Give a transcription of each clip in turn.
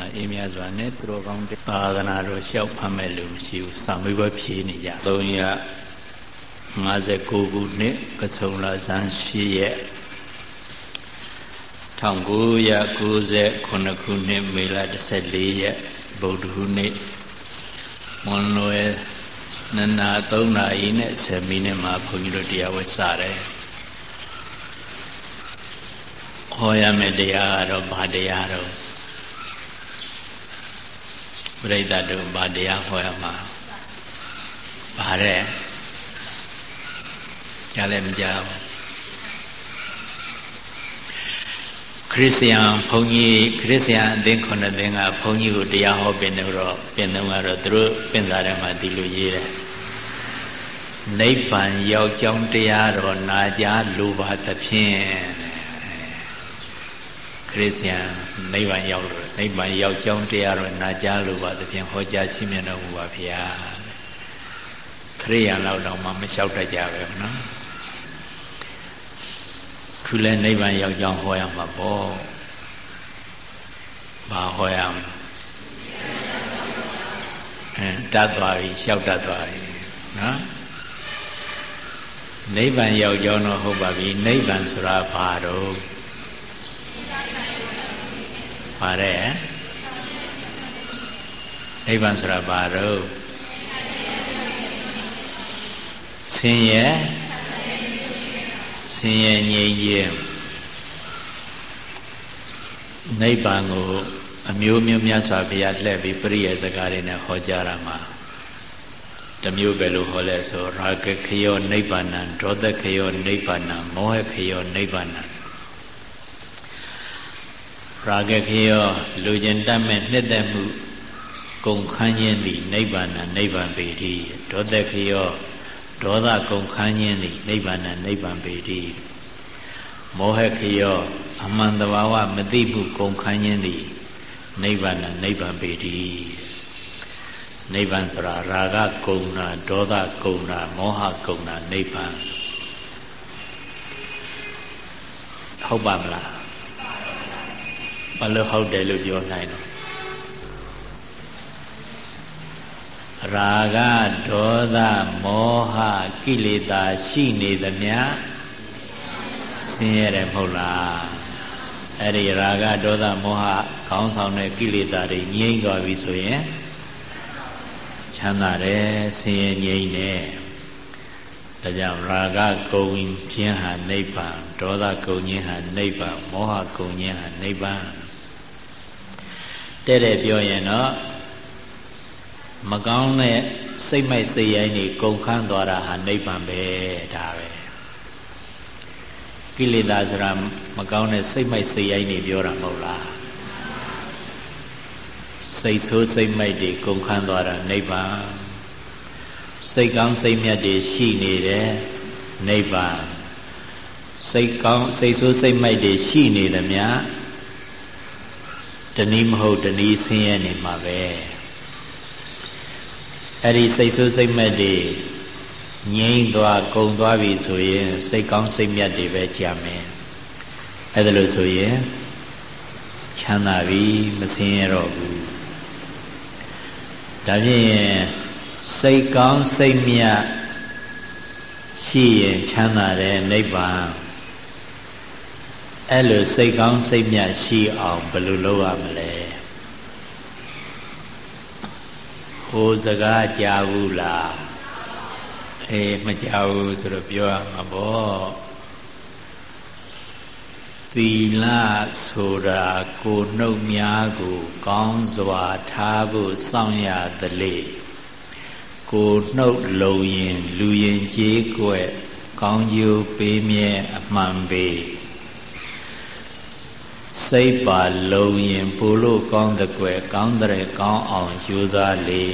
သာအေးမြစွာနဲ့သူတော်ကောင်းသာသနာတော်လျှောက်ဖမ်းမဲ့လို့မရှိဘူးစာမေးပွဲဖြေနေကြ359ခုနှစ်ကဆုံလဇန်ရှိရဲ့1998ခုနှစ်မေလ14ရက်ဗုဒ္ဓဟူးနေ့မွန်လွယ်နနာ3နာရီနဲ့10မိနစ်မှာဘုန်းကြီးတို့တရားဝဲစတယ်ဟောရမယ့်တရားကတော့ဘာတရားတော့ ပြိဿတို့ဘာတရားဟောရမှာဘာတဲ့ကြားလည်းမကြားဘူးခရစ်ယာန်ဘုန်းကြီးခရစ်ယာန်အသင်းခုနှစ်သင်းကဘုန်းကြီးကိုတရားဟောပင်တော့ပြင်တော့ကတော့သူတို့ပင်စားထဲမှာဒီလိုရေးတယ်နိဗ္ဗာန်ရောက်ကြောင်းတရားတော်နာကြားလိုပါသဖြင့်ခရစ်ယာန်နိဗ္ဗာန်ရောက်လို့ နိဗ္ဗာန်ရောက်ကြောင်းတရားတော်နာကြားလိုပါသဖြင့်ဟောကြားချီးမြှင့်တော်မူပါဗျာခရိယာန်လောက်တော့မှမလျှောက်တတ်ကြပဲနော်ခုလဲနိဗ္ဗာန်ရောက်ကြောင်းဟောရမှာပေါ့ဘာဟောရမလဲအဲတတ်သွားပြီလျှောက်တတ်သွားပြီနော်နိဗ္ဗာန်ရောက်ကြောင်းတော့ဟုတ်ပါပြီနိဗ္ဗာန်ဆိုတာဘာတော့ ပါတယ်နိဗ္ဗာန်ဆိုတာဘာတော့ဆင်းရဲဆင်းရဲငြိမ်းခြင်းနိဗ္ဗာန်ကိုအမျိုးမျိုးများစွာဘုရားလှည့်ပြီးပရိယေစကားတွေနဲ့ဟောကြားရမှာတမျိုးပဲလို့ဟောလဲဆိုရာဂခယောနိဗ္ဗာန်ဒေါသခယောနိဗ္ဗာန်မောဟခယောနိဗ္ဗာန် ရာဂခယောလူကျင်တတ်မဲ့နှစ်သက်မှုကုန်ခန်းခြင်းသည်နိဗ္ဗာန်နိဗ္ဗာန်ပေတိဒေါသခယောဒေါသကုန်ခန်းခြင်းသည်နိဗ္ဗာန်နိဗ္ဗာန်ပေတိမောဟခယောအမှန်တဘာဝမသိမှုကုန်ခန်းခြင်းသည်နိဗ္ဗာန်နိဗ္ဗာန်ပေတိနိဗ္ဗာန်ဆိုတာရာဂကုံနာဒေါသကုံနာမောဟကုံနာနိဗ္ဗာန်ဟုတ်ပါမလား ဘာလို့ဟုတ်တယ်လို့ပြောနိုင်တော့ရာဂဒေါသမောဟကိလေသာရှိနေသမျှဆင်းရဲတယ်မဟုတ်လားအဲ့ဒီရာဂဒေါသမောဟခေါင်းဆောင်တဲ့ကိလေသာတွေငြိမ့်သွားပြီဆိုရင်ချမ်းသာတယ်ဆင်းရဲငြိမ့်တယ်ဒါကြောင့်ရာဂကုံခြင်းဟာနိဗ္ဗာန်ဒေါသကုံခြင်းဟာနိဗ္ဗာန်မောဟကုံခြင်းဟာနိဗ္ဗာန် တဲ့တဲ့ပြောရင်တော့မကောင်းတဲ့စိတ်မိုက်စိတ်ရိုင်းတွေကုန်ခန်းသွားတာဟာနိဗ္ဗာန်ပဲဒါပဲကိလေသာဆိုတာမကောင်းတဲ့စိတ်မိုက်စိတ်ရိုင်းတွေပြောတာမဟုတ်လားစိတ်ဆိုးစိတ်မိုက်တွေကုန်ခန်းသွားတာနိဗ္ဗာန်စိတ်ကောင်းစိတ်မြတ်တွေရှိနေတယ်နိဗ္ဗာန်စိတ်ကောင်းစိတ်ဆိုးစိတ်မိုက်တွေရှိနေသမျှ တနည်းမဟုတ်တနည်းဆင်းရဲနေမှာပဲအဲ့ဒီစိတ်ဆိုးစိတ်မဲ့တွေငြိမ့်သွားကုံသွားပြီဆိုရင်စိတ်ကောင်းစိတ်မြတ်တွေပဲကြာမယ်အဲ့ဒါလို့ဆိုရင်ချမ်းသာပြီမဆင်းရတော့ဘူးဒါဖြင့်စိတ်ကောင်းစိတ်မြတ်ရှိရင်ချမ်းသာတယ်နိဗ္ဗာန် အဲ့လိုစိတ်ကောင်းစိတ်မြတ်ရှိအောင်ဘယ်လိုလုပ်ရမလဲဟိုစကားကြားဘူးလားအေးမကြားဘူးဆိုတော့ပြောရမှာပေါ့သီလဆိုတာကိုနှုတ်များကို ကောင်းစွာထားဖို့စောင့်ရသလေကိုနှုတ်လုံရင် လူရင်ကြေးကွက်ကောင်းကျိုးပေးမြဲအမှန်ပေ စိတ်ပါလုံရင်ပူလို့ကောင်းတဲ့ကွယ်ကောင်းတဲ့ကောင်းအောင်ယူစားလေ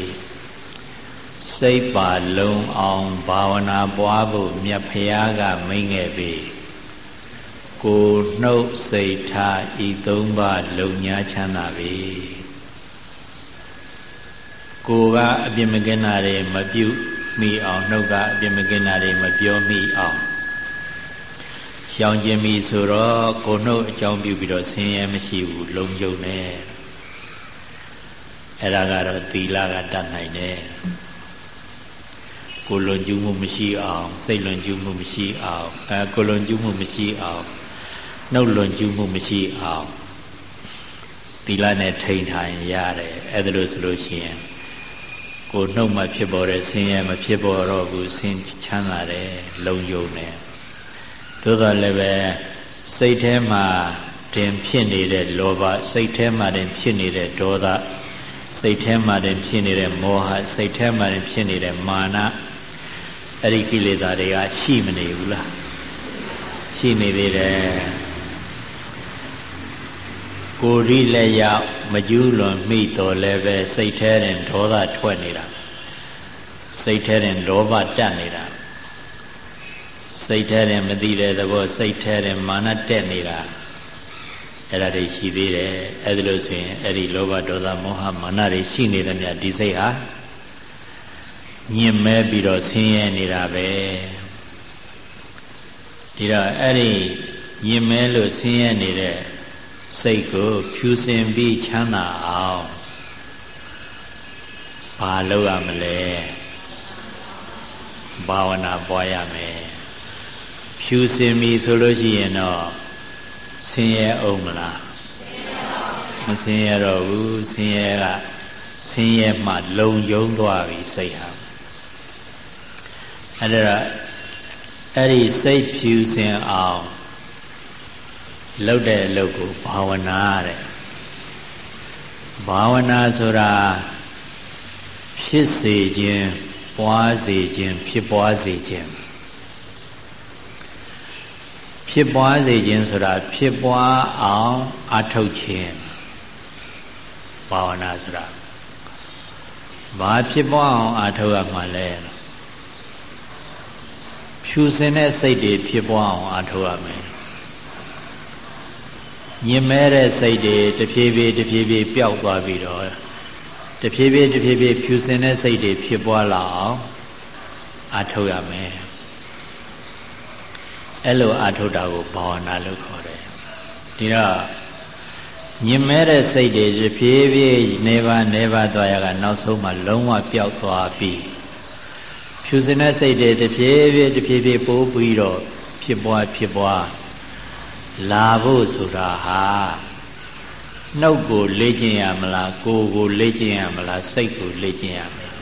စိတ်ပါလုံအောင်ဘာဝနာပွားဖို့မြတ်ဖရာကမိန့်ခဲ့ပြီကိုနှုတ်စိတ်ထားဤသုံးပါလုံညာချမ်းသာပြီကိုကအပြစ်မကင်းတာတွေမပြုမိအောင်နှုတ်ကအပြစ်မကင်းတာတွေမပြောမိအောင် ရှောင်ကျင်ပြီဆိုတော့ကိုနှုတ်အကြောင်းပြုပြီးတော့ဆင်းရဲမရှိဘူးလုံခြုံတယ်အဲ့ဒါကတော့သီလကတတ်နိုင်တယ်ကိုလွန်ကျူးမှုမရှိအောင်စိတ်လွန်ကျူးမှုမရှိအောင်အဲကိုလွန်ကျူးမှုမရှိအောင်နှုတ်လွန်ကျူးမှုမရှိအောင်သီလနဲ့ထိန်ထိုင်ရတယ်အဲ့ဒါလို့ဆိုလို့ရှိရင်ကိုနှုတ်မှဖြစ်ပေါ်တဲ့ဆင်းရဲမဖြစ်ပေါ်တော့ဘူးဆင်းချမ်းသာတယ်လုံယုံတယ် သို့တော်လည်းပဲစိတ်ထဲမှာတင်ဖြစ်နေတဲ့လောဘစိတ်ထဲမှာတင်ဖြစ်နေတဲ့ဒေါသစိတ်ထဲမှာတင်ဖြစ်နေတဲ့မောဟစိတ်ထဲမှာတင်ဖြစ်နေတဲ့မာနအဲ့ဒီကိလေသာတွေကရှိမနေဘူးလားရှိနေသေးတယ်ကိုရိလည်းရောက်မကျူးလွန်မိတော်လည်းပဲစိတ်ထဲတင်ဒေါသထွက်နေတာစိတ်ထဲတင်လောဘတက်နေတာ စိတ်ထဲတင်မသိတဲ့သဘောစိတ်ထဲတင်မာနတက်နေတာအဲ့ဒါတွေရှိသေးတယ်အဲ့ဒါလို့ဆိုရင်အဲ့ဒီလောဘဒေါသမောဟမာနတွေရှိနေတယ်မြတ်ဒီစိတ်ဟာညင်မဲပြီးတော့ဆင်းရဲနေတာပဲဒီတော့အဲ့ဒီညင်မဲလို့ဆင်းရဲနေတဲ့စိတ်ကိုဖြူစင်ပြီးချမ်းသာအောင်ဘာလုပ်ရမလဲဘာဝနာပွားရမယ် ဖြူစင်ပြီဆိုလို့ရှိရင်တော့ဆင်းရဲအောင်မလားမဆင်းရဲတော့ဘူးဆင်းရဲကဆင်းရဲမှလုံယုံသွားပြီစိတ်ဟာအဲ့ဒါအဲ့ဒီစိတ်ဖြူစင်အောင်လုပ်တဲ့အလုပ်ကိုဘာဝနာတဲ့ဘာဝနာဆိုတာဖြစ်စေခြင်းပွားစေခြင်းဖြစ်ပွားစေခြင်း ဖြစ်ပွားစေခြင်းဆိုတာဖြစ်ပွားအောင်အထုတ်ခြင်းဘာဝနာဆိုတာဘာဖြစ်ပွားအောင်အထုတ်ရမှာလဲဖြူစင်တဲ့စိတ်တွေဖြစ်ပွားအောင်အထုတ်ရမယ်ညင်မဲတဲ့စိတ်တွေတဖြည်းဖြည်းတဖြည်းဖြည်းပျောက်သွားပြီးတော့တဖြည်းဖြည်းတဖြည်းဖြည်းဖြူစင်တဲ့စိတ်တွေဖြစ်ပွားလာအောင်အထုတ်ရမယ် အဲ့လိုအထုတ်တာကိုဘာဝနာလို့ခေါ်တယ်ဒီတော့ညင်မဲတဲ့စိတ်တွေတဖြည်းဖြည်းနေပါနေပါသွားရကနောက်ဆုံးမှလုံးဝပျောက်သွားပြီးဖြူစင်တဲ့စိတ်တွေတဖြည်းဖြည်းတဖြည်းဖြည်းပိုးပြီးတော့ဖြစ်ပွားဖြစ်ပွားလာဖို့ဆိုတာဟာနှုတ်ကိုလေ့ကျင့်ရမလားကိုယ်ကိုလေ့ကျင့်ရမလားစိတ်ကိုလေ့ကျင့်ရမလား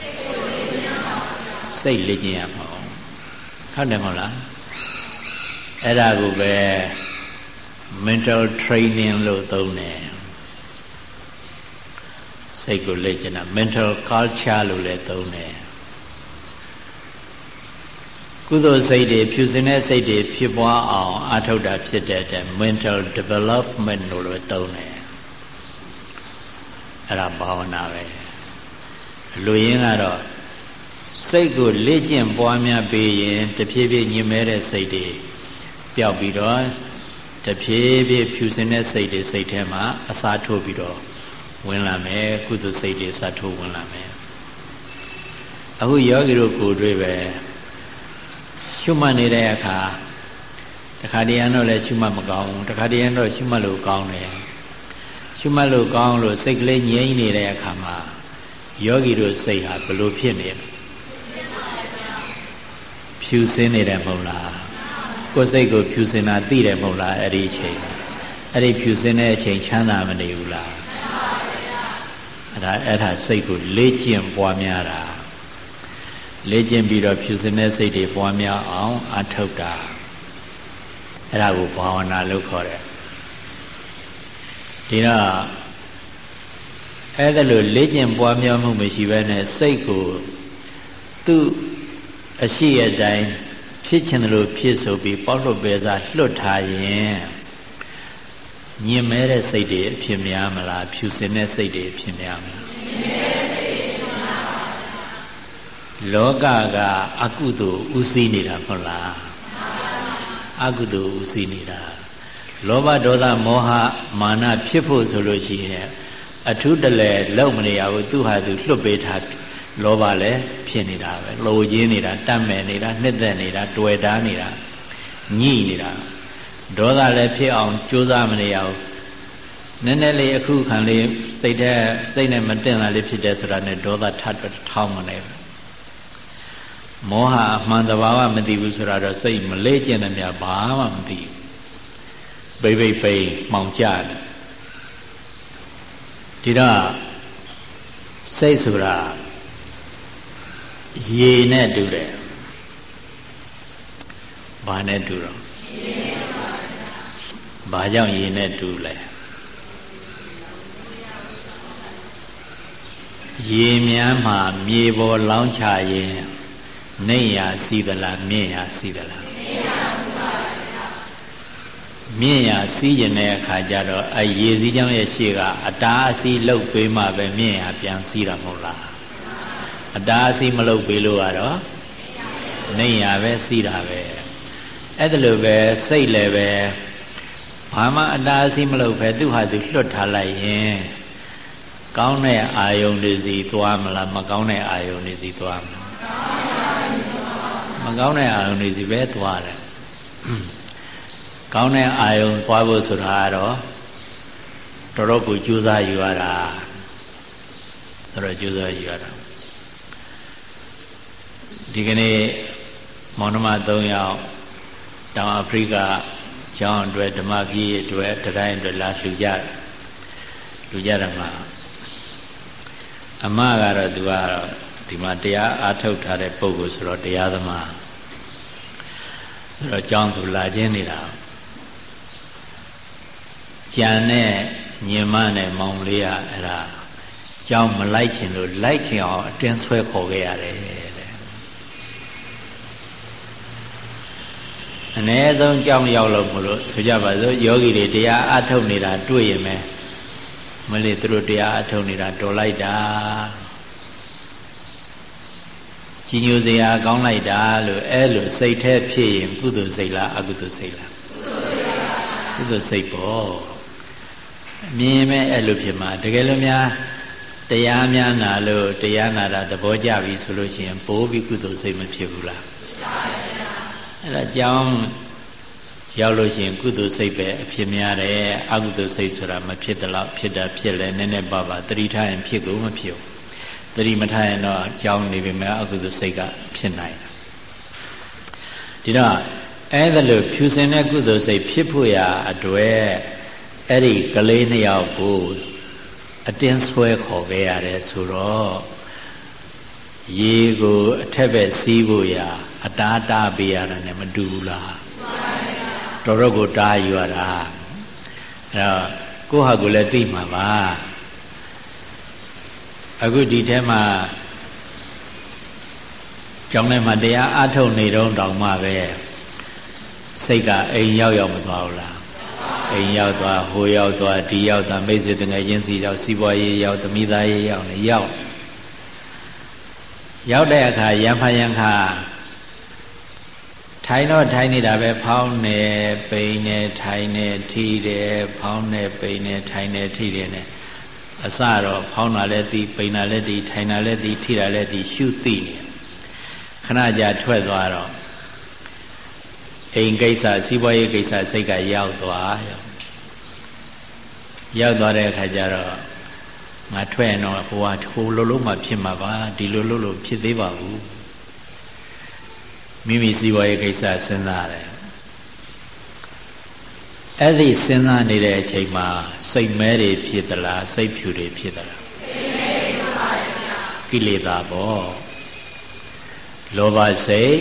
စိတ်လေ့ကျင့်ရမှာဟုတ်တယ်မဟုတ်လား အဲ့ဒါကိုပဲ mental training လို့သုံးတယ်စိတ်ကိုလေ့ကျင့်တာ mental culture လို့လည်းသုံးတယ်ကုသိုလ်စိတ်တွေဖြူစင်တဲ့စိတ်တွေဖြစ်ပွားအောင်အထောက်တာဖြစ်တဲ့တဲ့ mental development လို့လည်းသုံးတယ်အဲ့ဒါဘာဝနာပဲလူရင်းကတော့စိတ်ကိုလေ့ကျင့်ပွားများပေးရင်တဖြည်းဖြည်းညင်မဲတဲ့စိတ်တွေ ပျောက်ပြီးတော့တဖြည်းဖြည်းဖြူစင်တဲ့စိတ်တွေစိတ်ထဲမှာအစာထိုးပြီးတော့ဝင်လာမယ်ကုသစိတ်တွေစာထိုးဝင်လာမယ်အခုယောဂီတို့ကိုယ်တွေ့ပဲရှုမှတ်နေတဲ့အခါတခါတည်းရန်တော့လည်းရှုမှတ်မကောင်းဘူးတခါတည်းရန်တော့ရှုမှတ်လို့ကောင်းတယ်ရှုမှတ်လို့ကောင်းလို့စိတ်ကလေးငြိမ့်နေတဲ့အခါမှာယောဂီတို့စိတ်ဟာဘလို့ဖြစ်နေလဲဖြူစင်းနေတယ်မဟုတ်လား ကိုယ်စိတ်ကိုဖြူစင်တာသိတယ်မဟုတ်လားအဲ့ဒီအချိန်အဲ့ဒီဖြူစင်တဲ့အချိန်ချမ်းသာမနေဘူးလားအဲ့ဒါအဲ့ဒါစိတ်ကိုလေ့ကျင့်ပွားများတာလေ့ကျင့်ပြီးတော့ဖြူစင်တဲ့စိတ်တွေပွားများအောင်အထောက်တာအဲ့ဒါကိုဘာဝနာလို့ခေါ်တယ်ဒီတော့အဲ့ဒါလို့လေ့ကျင့်ပွားများမှုမရှိဘဲနဲ့စိတ်ကိုသူ့အရှိအတိုင်း ဖြစ်ချင်တယ်လို့ဖြစ်ဆိုပြီးပေါက်လွတ်ပဲစားလွတ်ထားရင်ညင်မဲတဲ့စိတ်တွေအဖြစ်များမလားဖြူစင်တဲ့စိတ်တွေအဖြစ်များမလားလောကကအကုသိုလ်ဥသိနေတာမဟုတ်လားအကုသိုလ်ဥသိနေတာလောဘဒေါသမောဟမာနဖြစ်ဖို့ဆိုလို့ရှိရင်အထုတလဲလောက်မနေရဘူးသူဟာသူလွတ်ပေးထား လောဘလည်းဖြစ်နေတာပဲလိုချင်နေတာတတ်မဲ့နေတာနှစ်သက်နေတာတွေ့တာနေတာညှိနေတာဒေါသလည်းဖြစ်အောင်ကြိုးစားမနေရဘူးနည်းနည်းလေးအခုခံလေးစိတ်ထဲစိတ်နဲ့မတင်တာလေးဖြစ်တယ်ဆိုတာနဲ့ဒေါသထပ်ထောင်းမနေဘူးမောဟအမှန်တဘာဝမသိဘူးဆိုတာတော့စိတ်မလေးကျင်တဲ့မြဘာမှမသိဘူးပိတ်ပိတ်ပိတ်မှောင်ကြတယ်ဒီတော့စိတ်ဆိုတာ ရေနဲ့တူတယ်ဘာနဲ့တူတော့ဘာကြောင့်ရေနဲ့တူလဲရေမြန်းမှာမြေပေါ်လောင်းချရင်နေရစီသလားမြင့်ရစီသလားမြင့်ရစီးကျင်တဲ့အခါကျတော့အရေစည်းကြောင်းရဲ့ရှေ့ကအတားအစီးလှုပ်ပေးမှပဲမြင့်ရပြန်စီးတာမဟုတ်လား အတားအစီးမလှုပ်ပေးလို့ကတော့နေရပဲစီးတာပဲအဲ့ဒါလိုပဲစိတ်လည်းပဲဘာမှအတားအစီးမလုပ်ပဲသူ့ဟာသူလွတ်ထားလိုက်ရင်ကောင်းတဲ့အာယုန်တွေစီသွားမလားမကောင်းတဲ့အာယုန်တွေစီသွားမလားမကောင်းတဲ့အာယုန်တွေစီပဲသွားတယ်ကောင်းတဲ့အာယုန်သွားဖို့ဆိုတာကတော့တော်တော်ကိုကြိုးစားယူရတာတော်တော်ကြိုးစားယူရတာ ဒီကနေ့မောင်နှမ၃ယောက်တောင်အာဖရိကကျောင်းအတွက်ဓမ္မကြီးအတွက်တတိုင်းအတွက်လာလှူကြလှူကြတယ်မှာအမကတော့သူကတော့ဒီမှာတရားအားထုတ်ထားတဲ့ပုဂ္ဂိုလ်ဆိုတော့တရားသမားဆိုတော့ကျောင်းဆိုလာခြင်းနေတာကြံတဲ့ညင်မနဲ့မောင်လေးကအဲ့ဒါကျောင်းမလိုက်ချင်လို့လိုက်ချင်အောင်အတင်းဆွဲခေါ်ခဲ့ရတယ် အ ਨੇ ဆုံးကြောင်းရောက်လို့မလို့ဆိုကြပါစို့ယောဂီတွေတရားအထုတ်နေတာတွေ့ရင်ပဲမလေးသူတို့တရားအထုတ်နေတာတော်လိုက်တာကြီးညိုစရာကောင်းလိုက်တာလို့အဲ့လိုစိတ်แท้ဖြစ်ရင်ကုသိုလ်စိတ်လားအကုသိုလ်စိတ်လားကုသိုလ်စိတ်ပေါ့မြင်မဲ့အဲ့လိုဖြစ်မှာတကယ်လို့များတရားများနာလို့တရားနာတာသဘောကျပြီဆိုလို့ရှိရင်ပိုးပြီးကုသိုလ်စိတ်မဖြစ်ဘူးလား အဲ့ဒါကြောင့်ရောက်လို့ရှိရင်ကုသိုလ်စိတ်ပဲအဖြစ်များတယ်အကုသိုလ်စိတ်ဆိုတာမဖြစ်တော့ဖြစ်တာဖြစ်လဲနည်းနည်းပါးပါတတိထားရင်ဖြစ်ကုန်မဖြစ်ဘူးတတိမထားရင်တော့ကြောင်းနေပြီမဲ့အကုသိုလ်စိတ်ကဖြစ်နိုင်တယ်ဒီတော့အဲ့ဒါလို့ဖြူစင်တဲ့ကုသိုလ်စိတ်ဖြစ်ဖို့ရာအတွေ့အဲ့ဒီကလေးနှစ်ယောက်ကိုအတင်းဆွဲခေါ်ခဲ့ရတယ်ဆိုတော့ရေကိုအထက်ဘက်စီးဖို့ရာ အတားတားပေးရတာနဲ့မတူဘူးလားတော်တော့ကိုတားယူရတာအဲ့တော့ကိုယ့်ဟာကိုယ်လည်းသိမှာပါအခုဒီထဲမှာကျောင်းထဲမှာတရားအထုတ်နေတော့တောင်မှပဲစိတ်ကအိမ်ရောက်ရောက်မသွားဘူးလားအိမ်ရောက်သွားဟိုရောက်သွားဒီရောက်သွားမိတ်ဆွေတငယ်ချင်းစီရောက်စီးပွားရေးရောက်သမီးသားရေးရောက်နေရောက်ရောက်တဲ့အခါရံဖန်ရံခါ ထိုင်တော့ထိုင်နေတာပဲဖောင်းနေပိန်နေထိုင်နေထီတယ်ဖောင်းနေပိန်နေထိုင်နေထီတယ်နဲ့အစတော့ဖောင်းတာလည်းသိပိန်တာလည်းသိထိုင်တာလည်းသိထီတာလည်းသိရှုသိနေခဏကြာထွက်သွားတော့အိမ်ကိစ္စစီးပွားရေးကိစ္စစိတ်ကရောက်သွားရောက်သွားတဲ့အခါကျတော့ငါထွက်ရင်တော့ဟိုဟာဟိုလိုလိုမှဖြစ်မှာပါဒီလိုလိုလိုဖြစ်သေးပါဘူး မိမိစီးပွားရေးကိစ္စစဉ်းစားတယ်အဲ့ဒီစဉ်းစားနေတဲ့အချိန်မှာစိတ်မဲတွေဖြစ်သလားစိတ်ဖြူတွေဖြစ်သလားစိတ်မဲတွေပါဗျာကိလေသာပေါ့လောဘစိတ်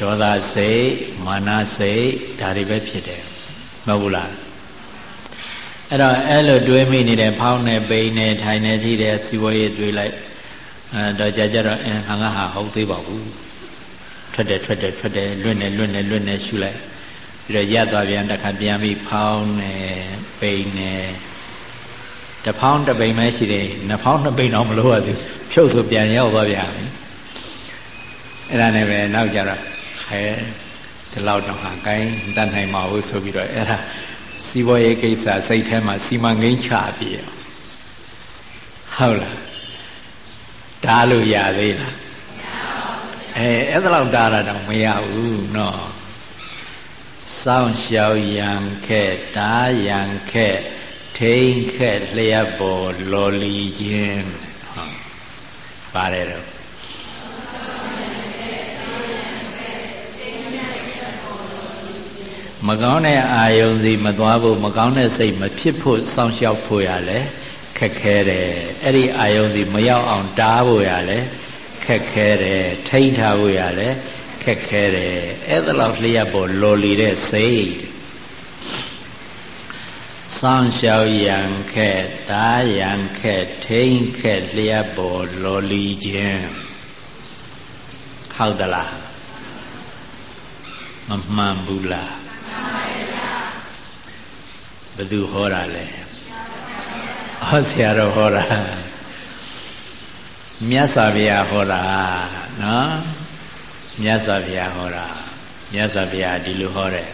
ဒေါသစိတ်မာနစိတ်ဒါတွေပဲဖြစ်တယ်မဟုတ်ဘူးလားအဲ့တော့အဲ့လိုတွေးမိနေတယ်ဖောင်းနေပိန်နေထိုင်နေထိတယ်စီဝရေးတွေးလိုက်အဲတော့ကြာကြတော့အင်းခါငါဟာဟုတ်သေးပါဘူး ထွက်တယ်ထွက်တယ်ထွက်တယ်လွတ်နေလွတ်နေလွတ်နေရှုလိုက်ပြီးတော့ရပ်သွားပြန်တစ်ခါပြန်ပြီးဖောင်းနေပိန်နေတဖောင်းတပိန်ပဲရှိတယ်နှစ်ဖောင်းနှစ်ပိန်တော့မလို့ရဘူးဖြုတ်ဆိုပြန်ရောက်သွားပြန်ပြီအဲ့ဒါနဲ့ပဲနောက်ကြတော့ခဲဒီလောက်တော့ဟာကိုင်းတတ်နိုင်မှာဟုတ်ဆိုပြီးတော့အဲ့ဒါစီးပွားရေးကိစ္စစိတ်ထဲမှာစီမံကိန်းချပြီးဟုတ်လားဒါလို့ရသေးလား အဲအဲ့ဒါလောက်တားတာတော့မရဘူးနော်စောင့်ရှောက်ရံခဲ့တားရံခဲ့ထိန်ခက်လျက်ပေါ်လော်လီခြင်းဟောပါတယ်တော့မကောင်းတဲ့အာယုံစီမသွားဖို့မကောင်းတဲ့စိတ်မဖြစ်ဖို့စောင့်ရှောက်ဖို့ရလဲခက်ခဲတယ်အဲ့ဒီအာယုံစီမရောက်အောင်တားဖို့ရလဲခ က်ခဲတယ်ထိန်းထားဖို့ရလဲခက်ခဲတယ်အဲ့ဒါလောက်လျှက်ပေါ်လော်လီတဲ့စိတ်စောင့်ရှောက်ရန်ခက်တားရန်ခက်ထိန်းခက်လျှက်ပေါ်လော်လီခြင်းဟုတ်သလားမမှန်ဘူးလားဘသူဟောတာလဲဟောဆရာတော်ဟောတာ မြတ်စွာဘုရားဟောတာနော်မြတ်စွာဘုရားဟောတာမြတ်စွာဘုရားဒီလိုဟောတယ်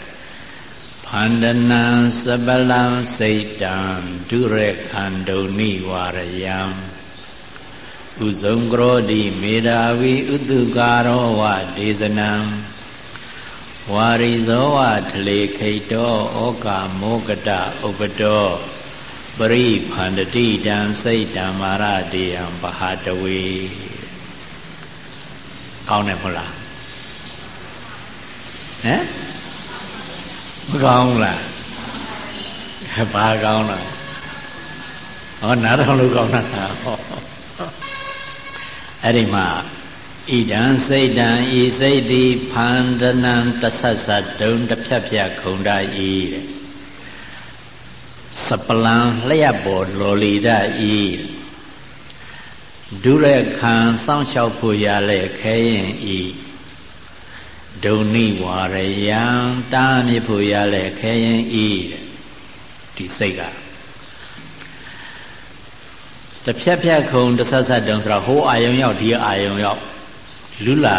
ဖန္ဒနံစပလံစိတ်တံဒုရခန္တုန်ိဝရယံဥဇုံကရောတိမေဓာဝီဥတုကာရောဝဒေဇနံဝါရိဇောဝထလေခိတောဩကာမောကတဥပတော ပရိဖန္တတိတံစိတ်တံမာရတေယံပဟာတဝေကောင်းတယ်မဟုတ်လားဟမ်မကောင်းလားဘာကောင်းလားဟောနားထောင်လို့ကောင်းတာဟောအဲ့ဒီမှာဣဒံစိတ်တံဤစိတ်သည်ဖန္ဒနံတဆတ်ဆတ်ဒုံတစ်ဖြတ်ဖြတ်ခုံတဤတဲ့ စပလံလျက်ပေါ်လော်လီဒဤဒုရခံစောင့်ရှောက်ဖို့ရလဲခဲရင်ဤဒုံနိဝါရယံတားမြစ်ဖို့ရလဲခဲရင်ဤတဲ့ဒီစိတ်ကတဖြတ်ဖြတ်ခုံတဆတ်ဆတ်တုံဆိုတော့ဟိုအာယုံရောက်ဒီအာယုံရောက်လူလာ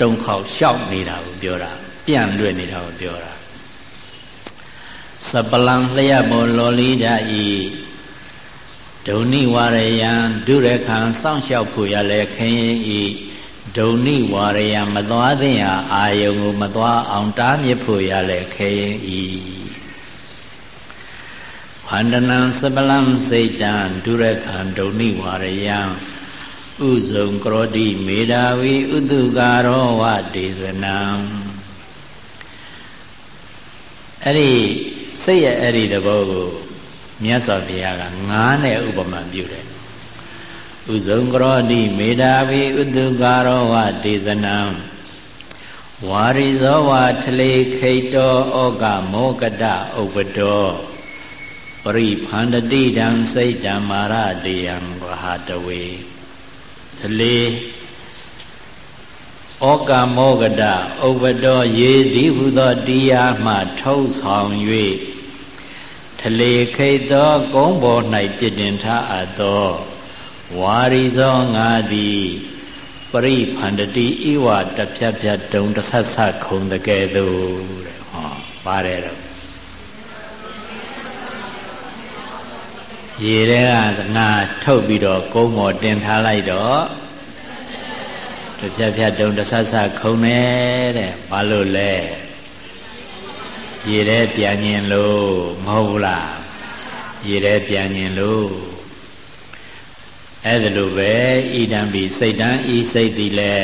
တုံခေါက်ရှောက်နေတာကိုပြောတာပြန့်လွတ်နေတာကိုပြောတာ စပလံလျက်ပေါ်လော်လီဒဤဒုံနိဝရယံဒုရခံစောင့်ရှောက်ဖို့ရလဲခင်းဤဒုံနိဝရယံမသွားသင့်ရာအာယုံကိုမသွားအောင်တားမြစ်ဖို့ရလဲခင်းဤခန္ဓနံစပလံစိတ်တံဒုရခံဒုံနိဝရယံဥဇုံကရောတိမေဓာဝီဥတုကာရောဝဒေဇနံအဲ့ဒီ စိတ်ရဲ့အဲ့ဒီသဘောကိုမြတ်စွာဘုရားကငါးနဲ့ဥပမာပြုတယ်ဥဇုံကရောတိမေဓာဝီဥတုကာရောဝဒေဇနံဝါရိဇောဝထလေခိတောဩကမောကတဥပတောပရိဖန္တတိတံစိတ်တံမာရတေယံဝဟာတဝေသလေ ဩကာမောကတဥပတောရေသည်ဟုသောတရားမှထုတ်ဆောင်၍ထလေခိတ်သောကုန်းပေါ်၌ပြည့်တင်ထားအပ်သောဝါရီဇောငါသည်ပရိဖန္တတိဤဝတဖြတ်ဖြတ်တုံတဆတ်ဆတ်ခုံတကယ်သို့တဲ့ဟောပါတယ်တော့ရေထဲကငါထုတ်ပြီးတော့ကုန်းပေါ်တင်ထားလိုက်တော့ တဖြတ်ဖြတ်တုံတဆဆခုံနေတဲ့ဘာလို့လဲရေထဲပြန်ញင်လို့မဟုတ်ဘူးလားရေထဲပြန်ញင်လို့အဲ့ဒါလိုပဲဣဒံဘိစိတ်တံဤစိတ်သည်လဲ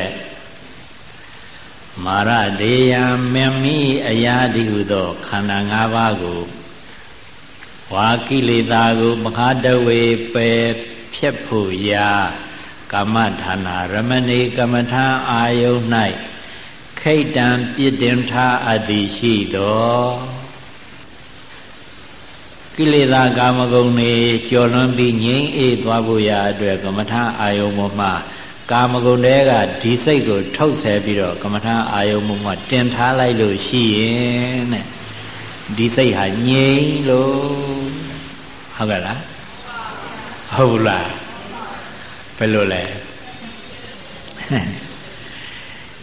မာရဒေယံမမိအရာတိဟုသောခန္ဓာ၅ပါးကိုဝါကိလေသာကိုမဟာတဝေပယ်ဖြတ်ဖို့ရာ ကမ္မဌာနာရမဏီကမ္မထာအာယု၌ခိတ်တံပြစ်တင်ထားအပ်သည်ရှိသောကိလေသာကာမဂုဏ်တွေကျော်လွန်ပြီးငြိမ်းအေးသွားဖို့ရာအတွက်ကမ္မထာအာယုပေါ်မှာကာမဂုဏ်တွေကဒီစိတ်ကိုထုတ်ဆဲပြီးတော့ကမ္မထာအာယုပေါ်မှာတင်ထားလိုက်လို့ရှိရင်တဲ့ဒီစိတ်ဟာငြိမ်းလို့ဟုတ်ကဲ့လားဟုတ်လားဘ ယ်လိုလဲ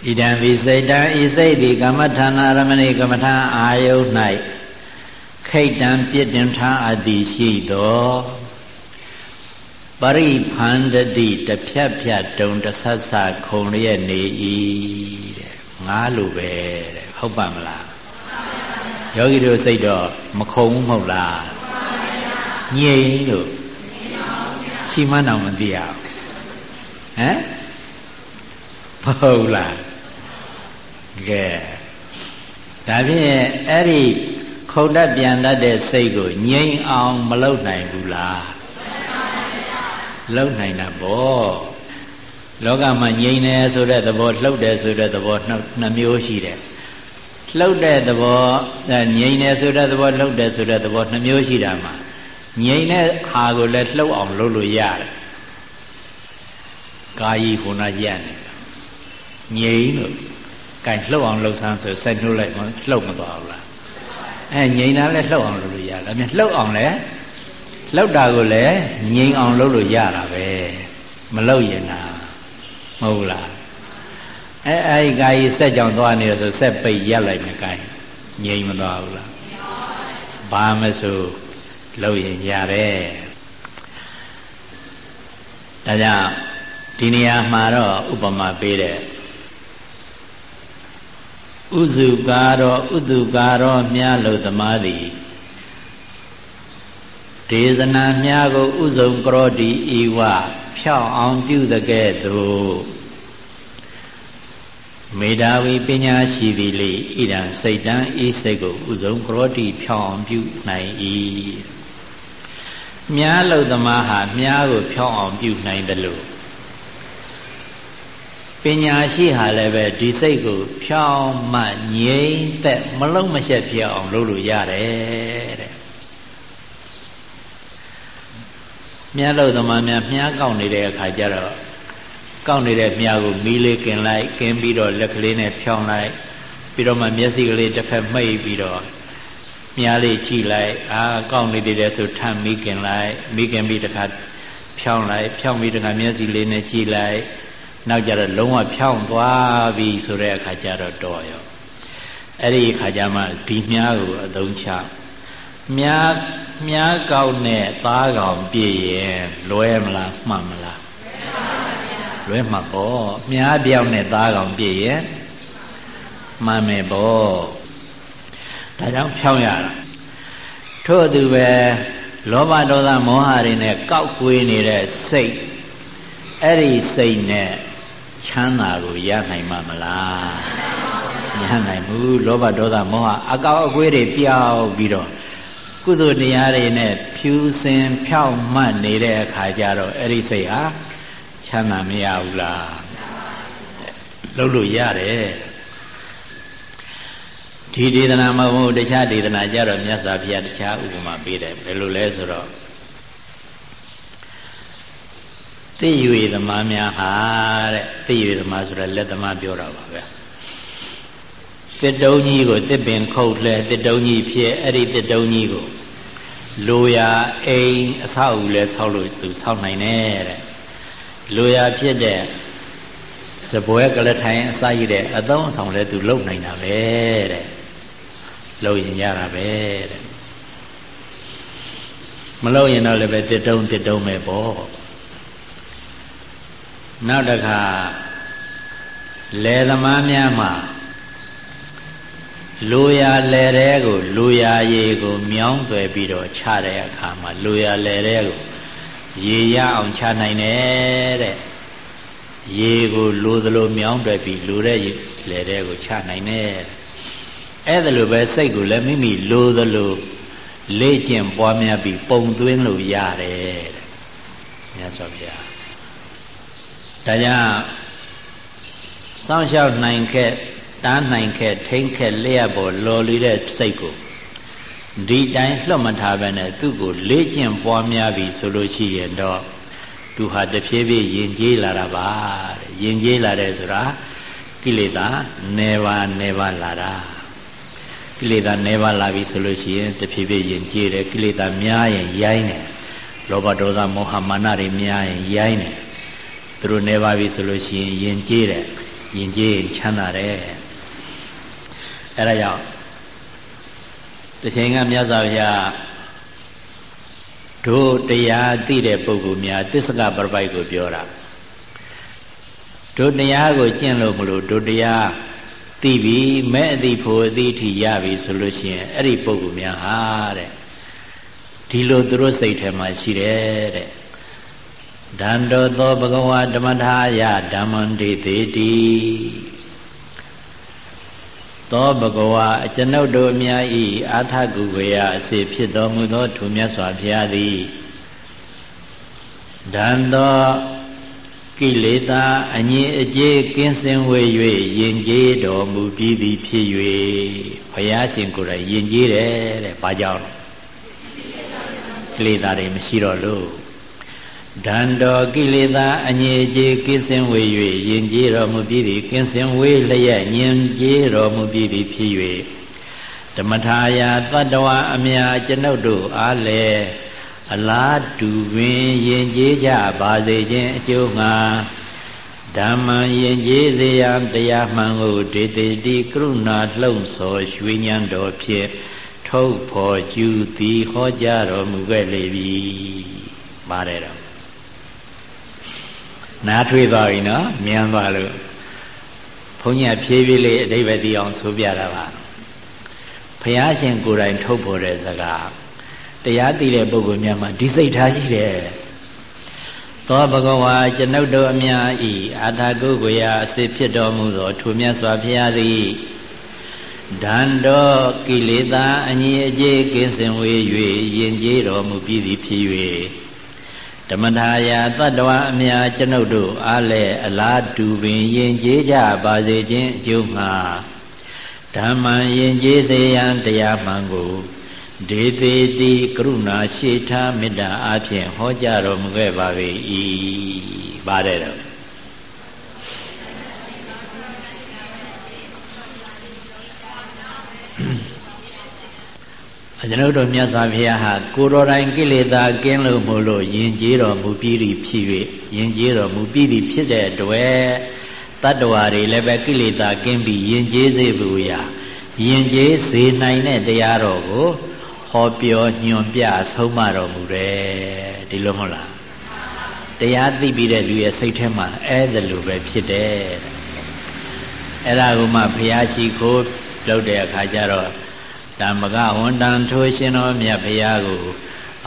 ဣဒံဝိစိတ်တံဤစိတ်သည်ကမ္မထာနာရမဏိကမ္မထာအာယု၌ခိတ်တံပြစ်တင်ထားအသည်ရှိသောပရိဖန္တတိတဖြတ်ဖြတ်တုံတဆတ်ဆခုံရရဲ့နေ၏တဲ့ငါလိုပဲတဲ့ဟုတ်ပါမလားယောဂီတို့စိတ်တော့မခုံဘူးမဟုတ်လားငြိမ်လို့ရှိမှန်းတော့မသိရအောင် ဟမ်မဟုတ်လားကဲဒါဖြင့်အဲ့ဒီခုံတတ်ပြန်တတ်တဲ့စိတ်ကိုငြိမ်အောင်မလုပ်နိုင်ဘူးလားလုပ်နိုင်တာပေါ့လောကမှာငြိမ်တယ်ဆိုတဲ့သဘောလှုပ်တယ်ဆိုတဲ့သဘောနှစ်မျိုးရှိတယ်လှုပ်တဲ့သဘောငြိမ်တယ်ဆိုတဲ့သဘောလှုပ်တယ်ဆိုတဲ့သဘောနှစ်မျိုးရှိတာမှာငြိမ်တဲ့ဟာကိုလည်းလှုပ်အောင်လုပ်လို့ရတယ် ကာယီခုနရက်နေငြိမ်လို့ကင်လှုပ်အောင်လှုပ်ဆန်းဆိုဆက်နှုတ်လိုက်မှလှုပ်မသွားဘူးလားအဲငြိမ်တာလည်းလှုပ်အောင်လုပ်လို့ရတယ်အမြဲလှုပ်အောင်လည်းလှုပ်တာကိုလည်းငြိမ်အောင်လုပ်လို့ရတာပဲမလှုပ်ရင်နာမဟုတ်လားအဲအဲဒီကာယီဆက်ကြောင်သွားနေရဆိုဆက်ပိတ်ရက်လိုက်မယ်ကိုင်ငြိမ်မသွားဘူးလားဘာမဆိုလှုပ်ရင်ရတယ်ဒါကြောင့် ဒီနေရာမှာတော့ဥပမာပေးတဲ့ဥစုကာရောဥတုကာရောမြားလို့သမားသည်ဒေသနာမြားကိုဥစုံကရောတိဤဝဖြောင်းအောင်ပြုသကဲ့သို့မေတာဝီပညာရှိသည်လေဣဒံစိတ်တံဤစိတ်ကိုဥစုံကရောတိဖြောင်းအောင်ပြုနိုင်၏မြားလို့သမားဟာမြားကိုဖြောင်းအောင်ပြုနိုင်တယ်လို့ ပညာရှိဟာလည်းပဲဒီစိတ်ကိုဖြောင်းမှငြိမ့်သက်မလုံးမရှက်ပြအောင်လုပ်လို့ရတယ်တဲ့မြတ်လို့သမားများမြားကောက်နေတဲ့အခါကျတော့ကောက်နေတဲ့မြားကိုမီးလေးกินလိုက်ကင်းပြီးတော့လက်ကလေးနဲ့ဖြောင်းလိုက်ပြီးတော့မှမျက်စိကလေးတစ်ဖက်မှိတ်ပြီးတော့မြားလေးကြည့်လိုက်အာကောက်နေသေးတယ်ဆိုထပ်မီးกินလိုက်မီးกินပြီးတခါဖြောင်းလိုက်ဖြောင်းပြီးတခါမျက်စိလေးနဲ့ကြည့်လိုက် နောက်ကြတော့လုံးဝဖြောင်းသွားပြီဆိုတဲ့အခါကျတော့တော်ရောအဲ့ဒီအခါကျမှဒီမြားကိုအသုံးချမြားမြားကောက်နဲ့သားကောင်ပြည့်ရင်လွဲမလားမှန်မလားလွဲမှာပေါ့မြားပြောင်းနဲ့သားကောင်ပြည့်ရင်မှန်မယ်ပေါ့ဒါကြောင့်ဖြောင်းရတာထို့အတူပဲလောဘဒေါသမောဟတွေနဲ့ကောက်ကွေးနေတဲ့စိတ်အဲ့ဒီစိတ်နဲ့ ချမ်းသာကိုရနိုင်မှာမလားမရနိုင်ဘူးလောဘဒေါသမောဟအကောက်အကွေးတွေပြောက်ပြီးတော့ကုသိုလ်တရားတွေနဲ့ဖြူစင်ဖြောက်မှတ်နေတဲ့အခါကျတော့အဲ့ဒီစိတ်ဟာချမ်းသာမရဘူးလားလုပ်လို့ရတယ်ဒီဒေသနာမဟုတ်တခြားဒေသနာကြတော့မြတ်စွာဘုရားတခြားဥပမာပေးတယ်ဘယ်လိုလဲဆိုတော့ သိရွေသမားများဟာတဲ့သိရွေသမားဆိုတော့လက်သမားပြောတာပါဗျာတစ်တုံးကြီးကိုတစ်ပင်ခုတ်လှဲတစ်တုံးကြီးဖြစ်အဲ့ဒီတစ်တုံးကြီးကိုလိုရာအိမ်အဆောက်အဦလဲဆောက်လို့သူဆောက်နိုင်တယ်တဲ့လိုရာဖြစ်တဲ့စပွဲကလထိုင်အစာရတဲ့အသုံးအဆောင်လဲသူလုံနိုင်တာပဲတဲ့လုံရင်ရတာပဲတဲ့မလုံရင်တော့လည်းပဲတစ်တုံးတစ်တုံးပဲပေါ့ နောက်တစ်ခါလယ်သမားများမှာလူရလယ်တဲကိုလူရရေကိုမြောင်းသွယ်ပြီးတော့ခြတဲ့အခါမှာလူရလယ်တဲကိုရေရအောင်ခြနိုင်တယ်တဲ့ရေကိုလိုသလိုမြောင်းသွယ်ပြီးလိုတဲ့လယ်တဲကိုခြနိုင်တယ်အဲ့ဒါလိုပဲစိတ်ကိုလည်းမိမိလိုသလိုလေ့ကျင့်ပွားများပြီးပုံသွင်းလို့ရတယ်တဲ့မြတ်စွာဘုရား ဒါကြောင့်စောင့်ရှောက်နိုင်ခဲ့တားနိုင်ခဲ့ထိမ့်ခဲ့လျက်ပေါ်လော်လီတဲ့စိတ်ကိုဒီတိုင်းလွတ်မထားဘဲနဲ့သူ့ကိုလေ့ကျင့်ပွားများပြီဆိုလို့ရှိရင်တော့သူဟာတဖြည်းဖြည်းယဉ်ကျေးလာတာပါတဲ့ယဉ်ကျေးလာတယ်ဆိုတာကိလေသာနေပါနေပါလာတာကိလေသာနေပါလာပြီဆိုလို့ရှိရင်တဖြည်းဖြည်းယဉ်ကျေးတယ်ကိလေသာများရင်ရိုင်းတယ်လောဘဒေါသမောဟမာနတွေများရင်ရိုင်းတယ် သူတို့နေပါပြီဆိုလို့ရှိရင်ယဉ်ကျေးတယ်ယဉ်ကျေးရင်ချမ်းသာတယ်အဲဒါကြောင့်တချိန်ကမြတ်စွာဘုရားတို့တရားသိတဲ့ပုဂ္ဂိုလ်များတစ္ဆကပရပိုက်ကိုပြောတာတို့တရားကိုကျင့်လို့မလို့တို့တရားသိပြီမဲ့အသိဖို့အသိထိရပြီဆိုလို့ရှိရင်အဲ့ဒီပုဂ္ဂိုလ်များဟာတဲ့ဒီလိုသူတို့စိတ်ထဲမှာရှိတယ်တဲ့ ဒန္တောသောဘဂဝါဓမ္မထာယဓမ္မန္တိတေတိသောဘဂဝါအကျွန်ုပ်တို့အများဤအာထကုဝေယအစေဖြစ်တော်မူသောထိုမြတ်စွာဘုရားသည်ဒန္တောကိလေသာအငြင်းအကျေးကင်းစင်ဝေ၍ယဉ်ကျေးတော်မူပြီးသည်ဖြစ်၍ဘုရားရှင်ကိုယ်တိုင်ယဉ်ကျေးတယ်တဲ့။ဘာကြောင့်ကိလေသာတွေမရှိတော့လို့ ဒန္တောကိလေသာအငြိအကျေးကင်းစင်ဝေ၍ယဉ်ကျေးတော်မူပြီးသည်ကင်းစင်ဝေလျက်ညင်ကျေးတော်မူပြီးသည်ဖြစ်၍ဓမ္မထာယာတတ္တဝအမြာကျွန်ုပ်တို့အားလည်းအလားတူပင်ယဉ်ကျေးကြပါစေခြင်းအကျိုးငှာဓမ္မယဉ်ကျေးစေရန်တရားမှန်ကိုဒေတိတိကရုဏာလှုံ့ဆော်ရွှေညံတော်ဖြင့်ထုတ်ဖော်ကျူသည်ဟောကြားတော်မူခဲ့လေပြီပါတယ်တော့ နားထွေးသွားပြီနော်မြန်သွားလို့ဘုန်းကြီးဖြည်းဖြည်းလေးအတိပ္ပယ်သိအောင်ဆိုပြတာပါဘုရားရှင်ကိုယ်တိုင်ထုတ်ဖော်တဲ့စကားတရားသိတဲ့ပုဂ္ဂိုလ်များမှာဒီစိတ်ထားရှိတယ်သောဘဂဝါကျွန်ုပ်တို့အများဤအာထာကုကိုရာအစစ်ဖြစ်တော်မူသောထိုမြတ်စွာဘုရားသည်ဒန္တောကိလေသာအငြိအကျေးကင်းစင်ဝေ၍ယဉ်ကျေးတော်မူပြီးသည်ဖြစ်၍ ဓမ္မထာယာတတ္တဝအများကျွန်ုပ်တို့အားလည်းအလားတူပင်ယဉ်ကျေးကြပါစေခြင်းအကျိုးငှာဓမ္မယဉ်ကျေးစေရန်တရားမှန်ကိုဒေသေတိကရုဏာရှိထားမေတ္တာအဖြင့်ဟောကြားတော်မူခဲ့ပါ၏ပါတယ်တော့ ကျွန်ုပ်တို့မြတ်စွာဘုရားဟာကိုတော်တိုင်ကိလေသာကင်းလို့မို့လို့ယဉ်ကျေးတော်မူပြီးပြီဖြစ်၍ယဉ်ကျေးတော်မူပြီးပြီဖြစ်တဲ့အတွက်တတ္တဝါတွေလည်းပဲကိလေသာကင်းပြီးယဉ်ကျေးစေဖို့ရာယဉ်ကျေးစေနိုင်တဲ့တရားတော်ကိုဟောပြောညွန်ပြဆုံးမတော်မူတယ်ဒီလိုမဟုတ်လားတရားသိပြီးတဲ့လူရဲ့စိတ်ထဲမှာအဲ့ဒါလိုပဲဖြစ်တယ်အဲ့ဒါကိုမှဘုရားရှိခိုးလုပ်တဲ့အခါကျတော့ တမ္ပကဝန်တံထိုးရှင်တော်မြတ်ဘုရားကို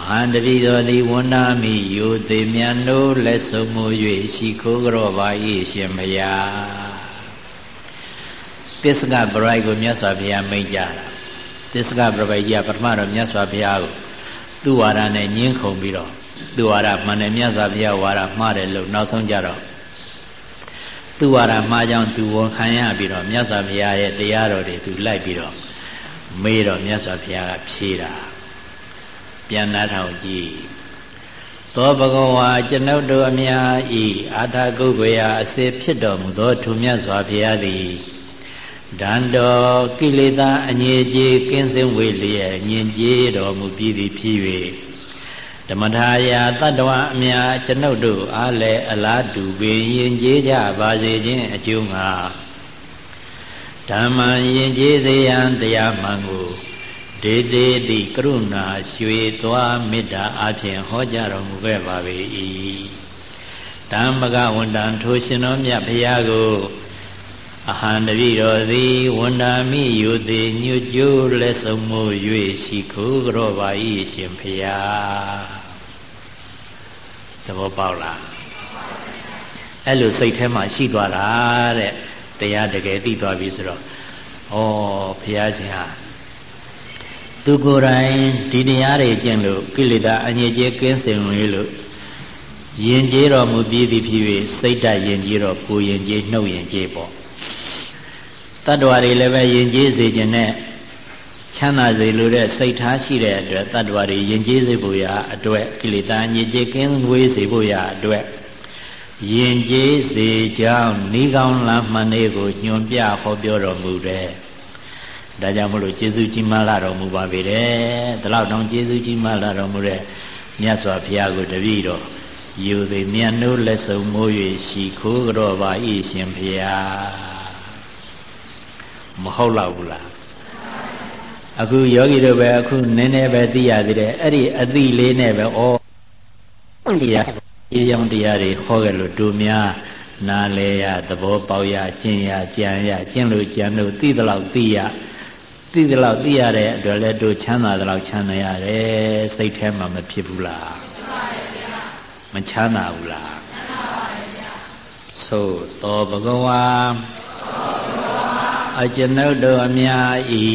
အဟံတတိတော်သည်ဝန္နာမိယိုသေးမြတ်နိုးလက်ဆုံမူ၍ရှိခိုးကြောပါ၏ရှင်ဘုရားပစ္စကပရိုက်ကိုမြတ်စွာဘုရားမိန့်ကြတာသစ္စကပရပိုက်ကြီးကပထမတော့မြတ်စွာဘုရားကိုသူ့ဝါဒနဲ့ညှင်းခုန်ပြီးတော့သူ့ဝါဒမှန်တယ်မြတ်စွာဘုရားဝါဒမှားတယ်လို့နောက်ဆုံးကြတော့သူ့ဝါဒမှားကြောင်းသူဝန်ခံရပြီးတော့မြတ်စွာဘုရားရဲ့တရားတော်တွေသူလိုက်ပြီးတော့ မေးတော့မြတ်စွာဘုရားကဖြေတာပြန်နာထောင်ကြည့်သောဘဂဝါကျွန်ုပ်တို့အများဤအာထာကုတ်ကွေယအစေဖြစ်တော်မူသောထိုမြတ်စွာဘုရားသည်ဒန္တောကိလေသာအငြိကြေကင်းစင်ဝေလျက်ညင်ကြေးတော်မူပြီးသည်ဖြစ်၍ဓမ္မထာယာတတ္တဝအမြာကျွန်ုပ်တို့အားလည်းအလားတူပင်ယင်ကြေးကြပါစေခြင်းအကျိုးငါ ဓမ္မယင်ကြေးစေရန်တရားမှန်ကိုဒေတေတိကရုဏာရွှေသွားမေတ္တာအဖြင့်ဟောကြားတော်မူခဲ့ပါ၏ဓမ္မကဝန္တံထိုရှင်တော်မြတ်ဘုရားကိုအဟံတပိတော်သည်ဝန္ဒာမိယုတိညွကျိုးလက်ဆုံးမို့၍ရှိခိုးကြောပါ၏ရှင်ဖျားသဘောပေါက်လားအဲ့လိုစိတ်ထဲမှာရှိသွားတာတဲ့ တရားတကယ်သိသွားပြီဆိုတော့ဩဖျားရှင်ဟာသူကိုယ်တိုင်ဒီတရားတွေကျင့်လို့ကိလေသာအငြိကျေကင်းစင်ဝင်လို့ယဉ်ကျေးတော်မူပြီးသည်ဖြစ်၍စိတ်ဓာတ်ယဉ်ကျေးတော်ကိုယဉ်ကျေးနှုတ်ယဉ်ကျေးပေါ့တတ္တဝါတွေလည်းပဲယဉ်ကျေးစေခြင်းနဲ့ချမ်းသာစေလိုတဲ့စိတ်ထားရှိတဲ့အတွက်တတ္တဝါတွေယဉ်ကျေးစေဖို့ရာအတွက်ကိလေသာညစ်ကြေးကင်းဝေးစေဖို့ရာအတွက် ယဉ်ကျေးစေကြောင်းဤကောင်းလမ်းမှန်တွေကိုညွန်ပြဟောပြောတော်မူတယ်။ဒါကြောင့်မလို့ကျေးဇူးကြီးမားလာတော်မူပါပေတယ်။ဒါလောက်တောင်ကျေးဇူးကြီးမားလာတော်မူတဲ့မြတ်စွာဘုရားကိုတပည့်တော်ယူသည်မြတ်နိုးလက်ဆုံမိုး၍ရှိခိုးကြောပါ၏ရှင်ဘုရားမဟုတ်တော့ဘူးလားအခုယောဂီတို့ပဲအခုနည်းနည်းပဲသိရသေးတယ်အဲ့ဒီအသိလေးနဲ့ပဲဩတရား အေးရောင်တရားတွေဟောခဲ့လို့တို့များနာလဲရသဘောပေါက်ရကျင့်ရကြံရကျင့်လို့ကြံလို့သိသလောက်သိရသိသလောက်သိရတဲ့အတွက်လည်းတို့ချမ်းသာသလောက်ချမ်းသာရတယ်စိတ်ထဲမှာမဖြစ်ဘူးလားမချမ်းသာဘူးလားသို့တော်ဘဂဝါအကျွန်ုပ်တို့အများဤ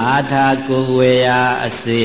အာထာကိုဝေယအစေ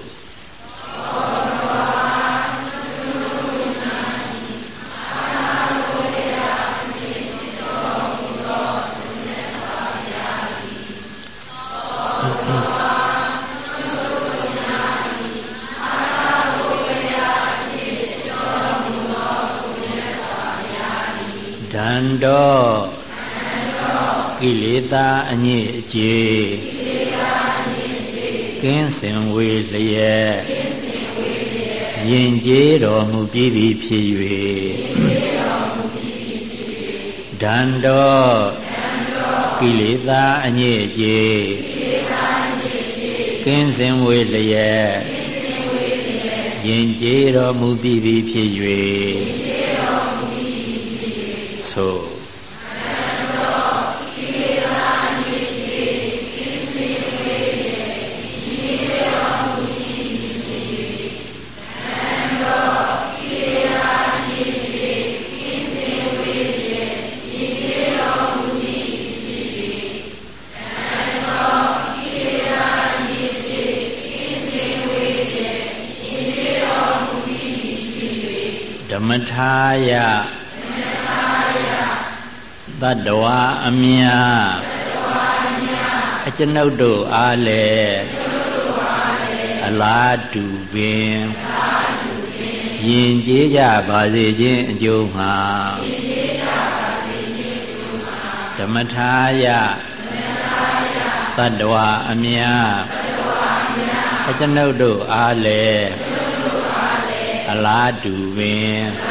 န္တောကိလေသာအညစ်အကြေးကင်းစင်ဝေလျက်ယင်ကျေးတော်မူပြီးသည်ဖြစ်၍ဒန္တောကိလေသာအညစ်အကြေးကင်းစင်ဝေလျက်ယင်ကျေးတော်မူပြီးသည်ဖြစ်၍ ဆိုဓမ္မထာယ တတ္တဝါအမြအကျွန်ုပ်တို့အားလည်းအလားတူပင်ယင်ကျေးကြပါစေခြင်းအကျိုးမှာဓမ္မထာယတတ္တဝါအမြအကျွန်ုပ်တို့အားလည်းအလားတူပင်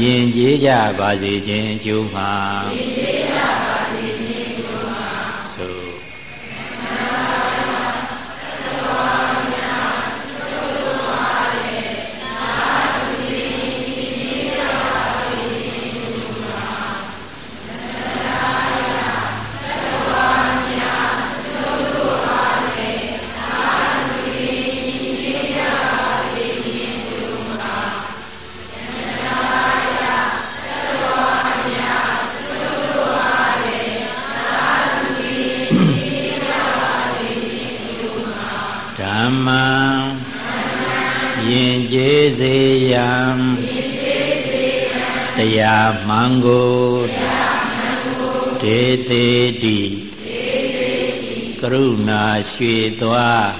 ယဉ်ကျေးကြပါစေခြင်းအကျိုးမှာ စေယံတရားမှန်ကိုဒေသေတိကရုဏာရွှေသွား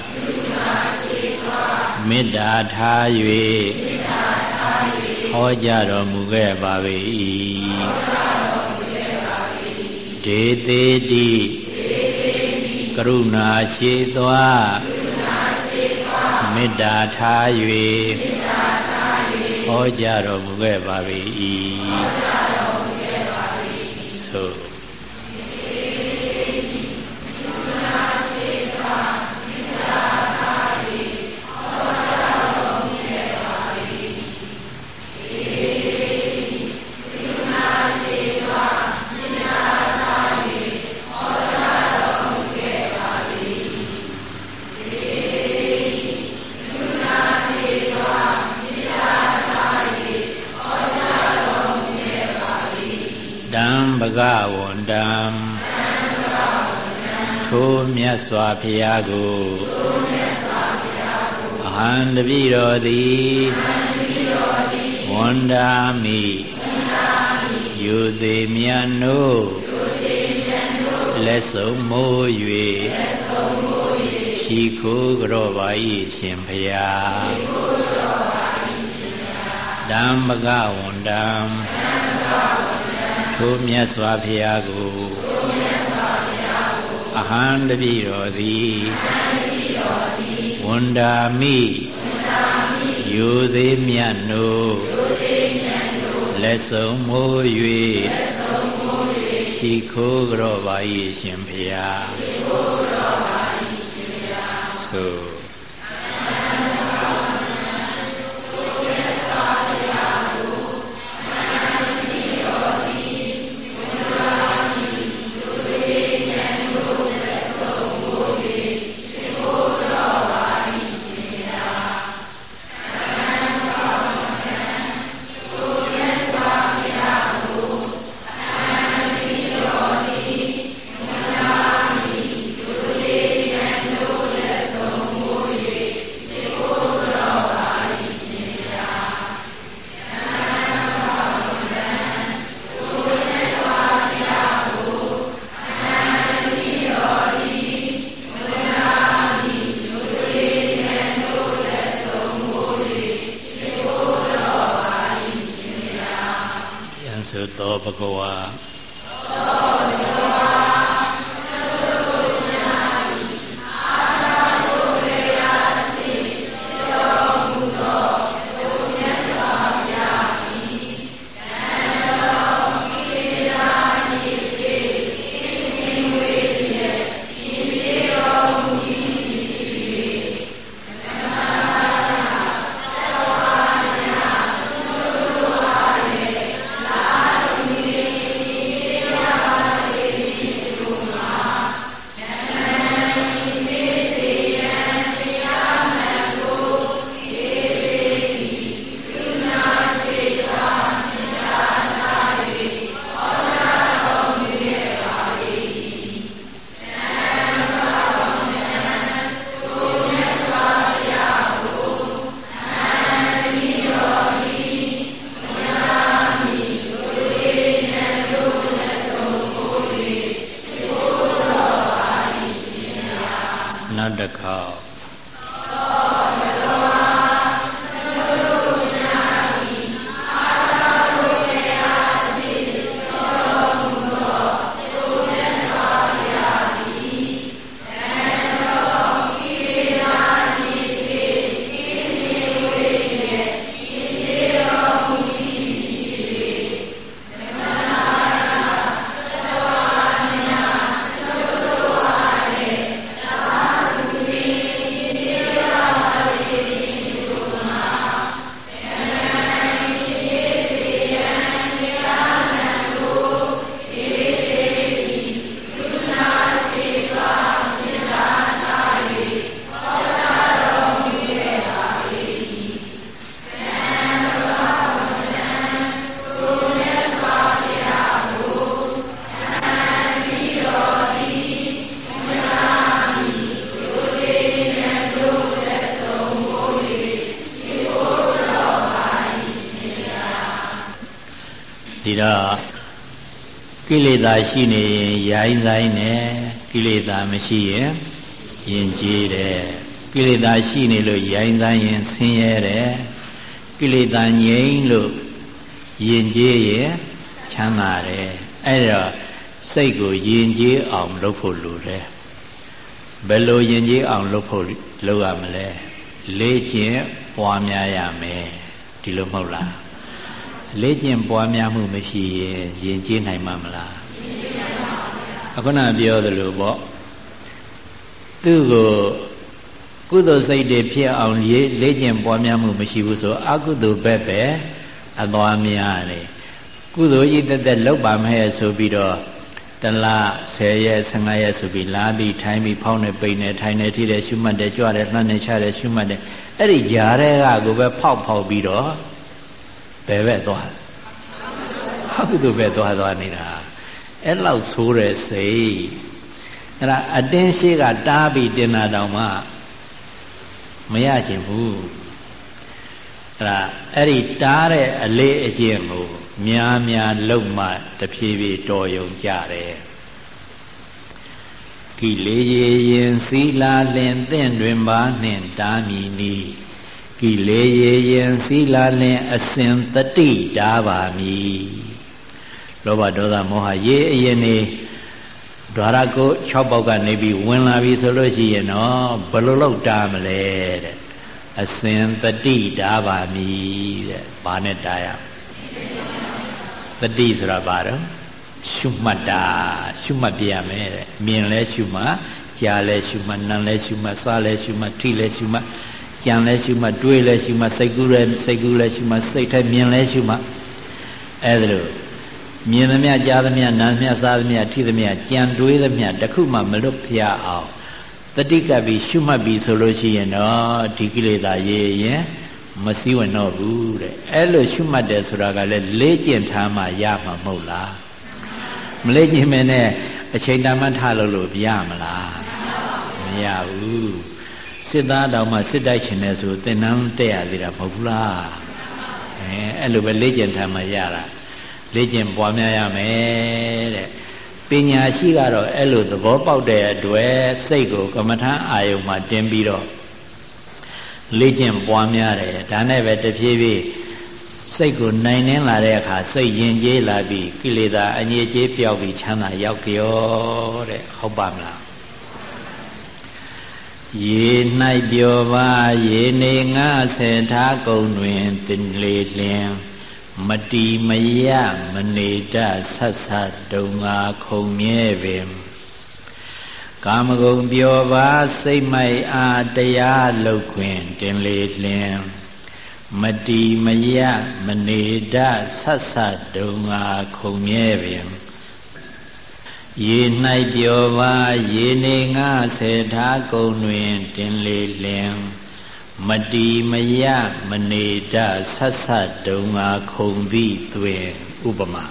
မေတ္တာထား၍ဟောကြားတော်မူခဲ့ပါ၏ဒေသေတိကရုဏာရှိသွား မေတ္တာထား၍ဟောကြားတော်မူခဲ့ပါ၏က မြတ်စွာဘုရားကိုအဟံတပိတော်သည်ဝန္ဒာမိယူသေးမြတ်နို့လက်ဆုံးမိုး၍ရှိခိုးကြောပါ၏ရှင်ဘုရားဓမ္မကဝန္တံထိုမြတ်စွာဘုရားကိုအဟံ တပိတော်သည်ဝန္ဒာမိယူသေးမြတ်နို့လက်ဆုံးမိုး၍ရှိခိုးကြောပါ၏ရှင်ဖျားဆို ဂဝါ ကိလေသာရှိနေရင်ရိုင်းဆိုင်နဲ့ကိလေသာမရှိရင်ယဉ်ကျေးတယ်ကိလေသာရှိနေလို့ရိုင်းဆိုင်ရင်ဆင်းရဲတယ်ကိလေသာငြိမ်းလို့ယဉ်ကျေးရင်ချမ်းသာတယ်အဲ့တော့စိတ်ကိုယဉ်ကျေးအောင်လုပ်ဖို့လိုတယ်ဘယ်လိုယဉ်ကျေးအောင်လုပ်ဖို့လုပ်ရမလဲလေ့ကျင့်ပွားများရမယ်ဒီလိုမဟုတ်လား လေ့ကျင့်ပွားများမှုမရှိရင်ယဉ်ကျေးနိုင်မှာမလားအခုနပြောသလိုပေါ့သူ့ကိုကုသိုလ်စိတ်တွေဖြစ်အောင်လေ့ကျင့်ပွားများမှုမရှိဘူးဆိုအကုသိုလ်ဘက်ပဲအသွားများတယ်ကုသိုလ်ဤတက်တက်လောက်ပါမဲ့ဆိုပြီးတော့တလ10ရက်15ရက်ဆိုပြီးလာပြီးထိုင်းပြီးဖောင်းနေပိန်နေထိုင်နေထိတယ်ရှုမှတ်တယ်ကြွတယ်နှမ်းနေချတယ်ရှုမှတ်တယ်အဲ့ဒီကြားတဲ့ကကိုပဲဖောက်ဖောက်ပြီးတော့ ဘယ်ဘက်သွားအကုသိုလ်ဘက်သွားသွားနေတာအဲ့လောက်ဆိုးတဲ့စိတ်အဲ့ဒါအတင်းရှိကတားပြီးတင်တာတောင်မှမရချင်ဘူးအဲ့ဒါအဲ့ဒီတားတဲ့အလေးအကျင့်ကိုများများလုံမှတဖြည်းဖြည်းတော်ယုံကြတယ်ကိလေရေရင်စည်းလာလင်သင့်တွင်ပါနှင့်တားမီနီး ကိလေရေရင်စည်းလာလင်အစဉ်တတိတားပါမည်လောဘဒေါသမောဟရေအရင်နေဒွါရကို6ပေါက်ကနေပြီးဝင်လာပြီဆိုလို့ရှိရင်တော့ဘယ်လိုလုပ်တားမလဲတဲ့အစဉ်တတိတာပါမည်တဲ့ဘာနဲ့တားရတတိဆိုတာဘာတော့ရှုမှတ်တာရှုမှတ်ပြရမယ်တဲ့မြင်လဲရှုမှတ်ကြားလဲရှုမှတ်နားလဲရှုမှတ်စားလဲရှုမှတ်ထိလဲရှုမှတ် ကြံလဲရှုမှတ်တွေးလဲရှုမှတ်စိတ်ကူးလဲစိတ်ကူးလဲရှုမှတ်စိတ်ထဲမြင်လဲရှုမှတ်အဲဒါလို့မြင်သမျှကြားသမျှနားသမျှစားသမျှထိသမျှကြံတွေးသမျှတခုမှမလွတ်ဖျားအောင်တတိကပ်ပြီးရှုမှတ်ပြီးဆိုလို့ရှိရင်တော့ဒီကိလေသာရေးရင်မစည်းဝင်တော့ဘူးတဲ့အဲ့လိုရှုမှတ်တယ်ဆိုတာကလည်းလေးကျင့်ထားမှရမှာမဟုတ်လားမလေးကျင့်မင်းနဲ့အချိန်တမှတ်ထားလို့လို့ပြရမလားမရဘူး စစ်သားတော်မှစစ်တိုက်ရှင်နေဆိုသင်္นานတက်ရသေးတာမဟုတ်ဘူးလားအဲအဲ့လိုပဲလေးကျင့်ထားမှရတာလေးကျင့်ပွားများရမယ်တဲ့ပညာရှိကတော့အဲ့လိုသဘောပေါက်တဲ့အတွက်စိတ်ကိုကမ္မထအာယုံမှာတင်းပြီးတော့လေ့ကျင့်ပွားများတယ်ဒါနဲ့ပဲတဖြည်းဖြည်းစိတ်ကိုနိုင်နှင်းလာတဲ့အခါစိတ်ရင်ကျေးလာပြီးကိလေသာအငြိကျေးပြောက်ပြီးချမ်းသာရောက်ကြောတဲ့ဟုတ်ပါမလား ရေ၌ပြောပါရေနေငါဆေထားကုံတွင်တင်လေလျင်မတီမယမနေတဆက်ဆက်ဒုံငါခုံမြဲပင်ကာမဂုဏ်ပြောပါစိတ်မိုက်အားတရားလုတ်ခွင်တင်လေလျင်မတီမယမနေတဆက်ဆက်ဒုံငါခုံမြဲပင် ရေ၌ပြောပါရေနေငါဆေထားကုံတွင်တင်လေလျင်မတီမယမနေတဆက်ဆက်တုံငါခုံသည့်တွင်ဥပမာ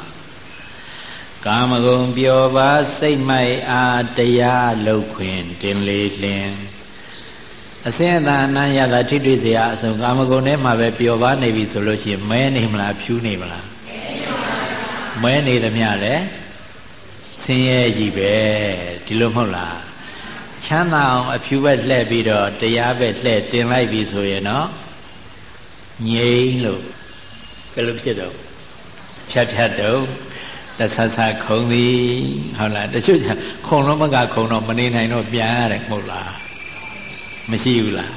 ကာမဂုဏ်ပြောပါစိတ်မိုက်အားတရားလောက်ခွင်တင်လေလင်အစင်းအသာအနံ့ရတာထိတွေ့เสียအစုံကာမဂုဏ်ထဲမှာပဲပျော်ပါနေပြီဆိုလို့ရှိရင်မဲနေမလားဖြူးနေမလားမဲနေသမျှလဲ ဆင်းရဲကြီးပဲဒီလိုမဟုတ်လားချမ်းသာအောင်အဖြူဘက်လှည့်ပြီးတော့တရားဘက်လှည့်တင်လိုက်ပြီဆိုရင်တော့ငြိမ်လို့ဘယ်လိုဖြစ်တော့ဖြတ်ဖြတ်တော့တဆဆခုံသည်ဟုတ်လားတချို့ကျခုံတော့မကခုံတော့မနေနိုင်တော့ပြန်ရတယ်မဟုတ်လားမရှိဘူးလား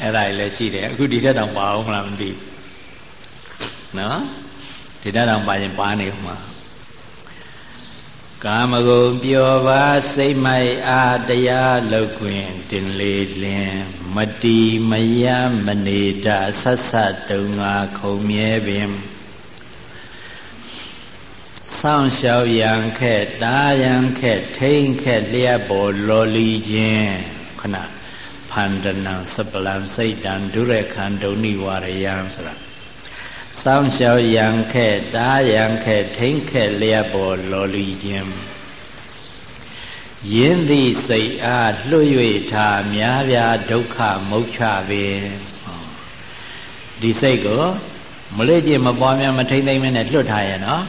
အဲ့ဒါလည်းရှိတယ်အခုဒီထက်တောင်ပါအောင်မလားမသိဘူးနော်ဒီထက်တောင်ပါရင်ပါနေဦးမှာ ကာမဂုဏ်ပြောပါစိတ်မိုက်အားတရားလောက်ခွင်တင်လေလင်မတီမယမနေတဆက်ဆက်တုံငါခုံမြဲပင်စောင့်ရှောက်ရန်ခက်တားရန်ခက်ထိန်ခက်လျက်ပေါ်လော်လီခြင်းခဏဖန္ဒနံစပလံစိတ်တံဒုရခန္ဒုန်ိဝရယံဆိုတာ စောင့်ရှောက်ရန်ခဲ့တားရန်ခဲ့ထိမ့်ခဲ့လျက်ပေါ်လော်လီခြင်းယင်းသည့်စိတ်အားလွတ်၍ထားများပြားဒုက္ခမုတ်ချပင်ဒီစိတ်ကိုမလေးကျင်မပွားများမထိမ့်သိမ့်မနဲ့လွတ်ထားရဲ့နော်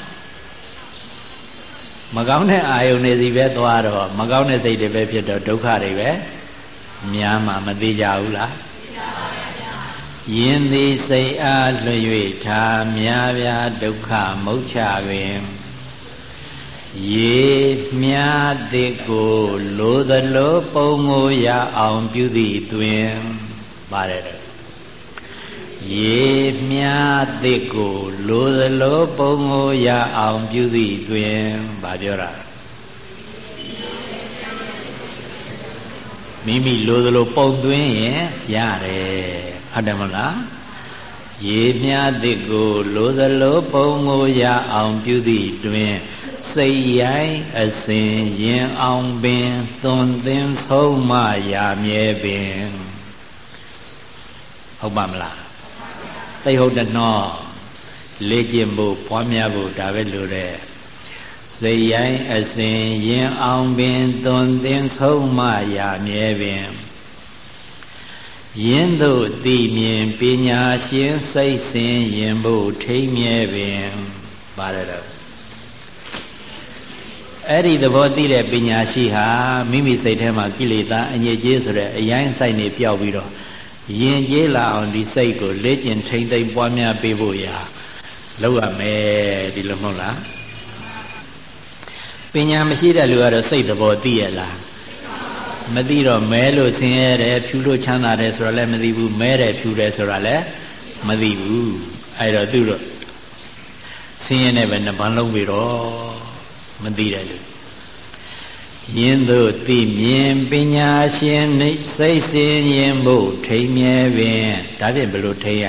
မကောင်းတဲ့အာယုန်တွေစီပဲသွားတော့မကောင်းတဲ့စိတ်တွေပဲဖြစ်တော့ဒုက္ခတွေပဲများမှမသိကြဘူးလား ယင်းသည်စိတ်အားလွှ၍ထားများပြားဒုက္ခမုတ်ချပင်ရေမြားသည်ကိုလိုသလိုပုံငိုရအောင်ပြုသည့်တွင်ပါတယ်ရေမြားသည်ကိုလိုသလိုပုံငိုရအောင်ပြုသည့်တွင်ဗာပြောတာမိမိလိုသလိုပုံသွင်းရင်ရတယ် ဟုတ်တယ်မလားရေမြသစ်ကိုလိုသလိုပုံငိုရအောင်ပြုသည့်တွင်စိတ်ရိုင်းအစဉ်ရင်အောင်ပင်သွန်သင်ဆုံးမရာမြဲပင်ဟုတ်ပါမလားသိဟုတ်တယ်နော်လေ့ကျင့်ဖို့ပွားများဖို့ဒါပဲလိုတဲ့စိတ်ရိုင်းအစဉ်ရင်အောင်ပင်သွန်သင်ဆုံးမရာမြဲပင် ယင်းတို့သိမြင်ပညာရှင်စိတ်စဉ်ရင်ဖို့ထိမ့်မြဲပင်ပါတယ်တော့အဲ့ဒီသဘောသိတဲ့ပညာရှိဟာမိမိစိတ်ထဲမှာကိလေသာအငြိကျေးဆိုတဲ့အရင်ဆိုင်နေပျောက်ပြီးတော့ယင်ကျေးလာအောင်ဒီစိတ်ကိုလေ့ကျင့်ထိမ့်သိမ့်ပွားများပေးဖို့ရာလောက်ရမယ်ဒီလိုမဟုတ်လားပညာမရှိတဲ့လူကတော့စိတ်သဘောသိရလား မမသိတော့မဲလို့ဆင်းရဲတယ်ဖြူလို့ချမ်းသာတယ်ဆိုတော့လည်းမသိဘူးမဲတယ်ဖြူတယ်ဆိုတာလည်းမသိဘူးအဲ့တော့သူတို့ဆင်းရဲနေပဲနှပန်းလုံးပြီတော့မသိတယ်လို့ယင်းတို့သိမြင်ပညာရှင်စိတ်စင်ရင်ဖို့ထိမြဲပင်ဒါဖြင့်ဘယ်လိုထိရ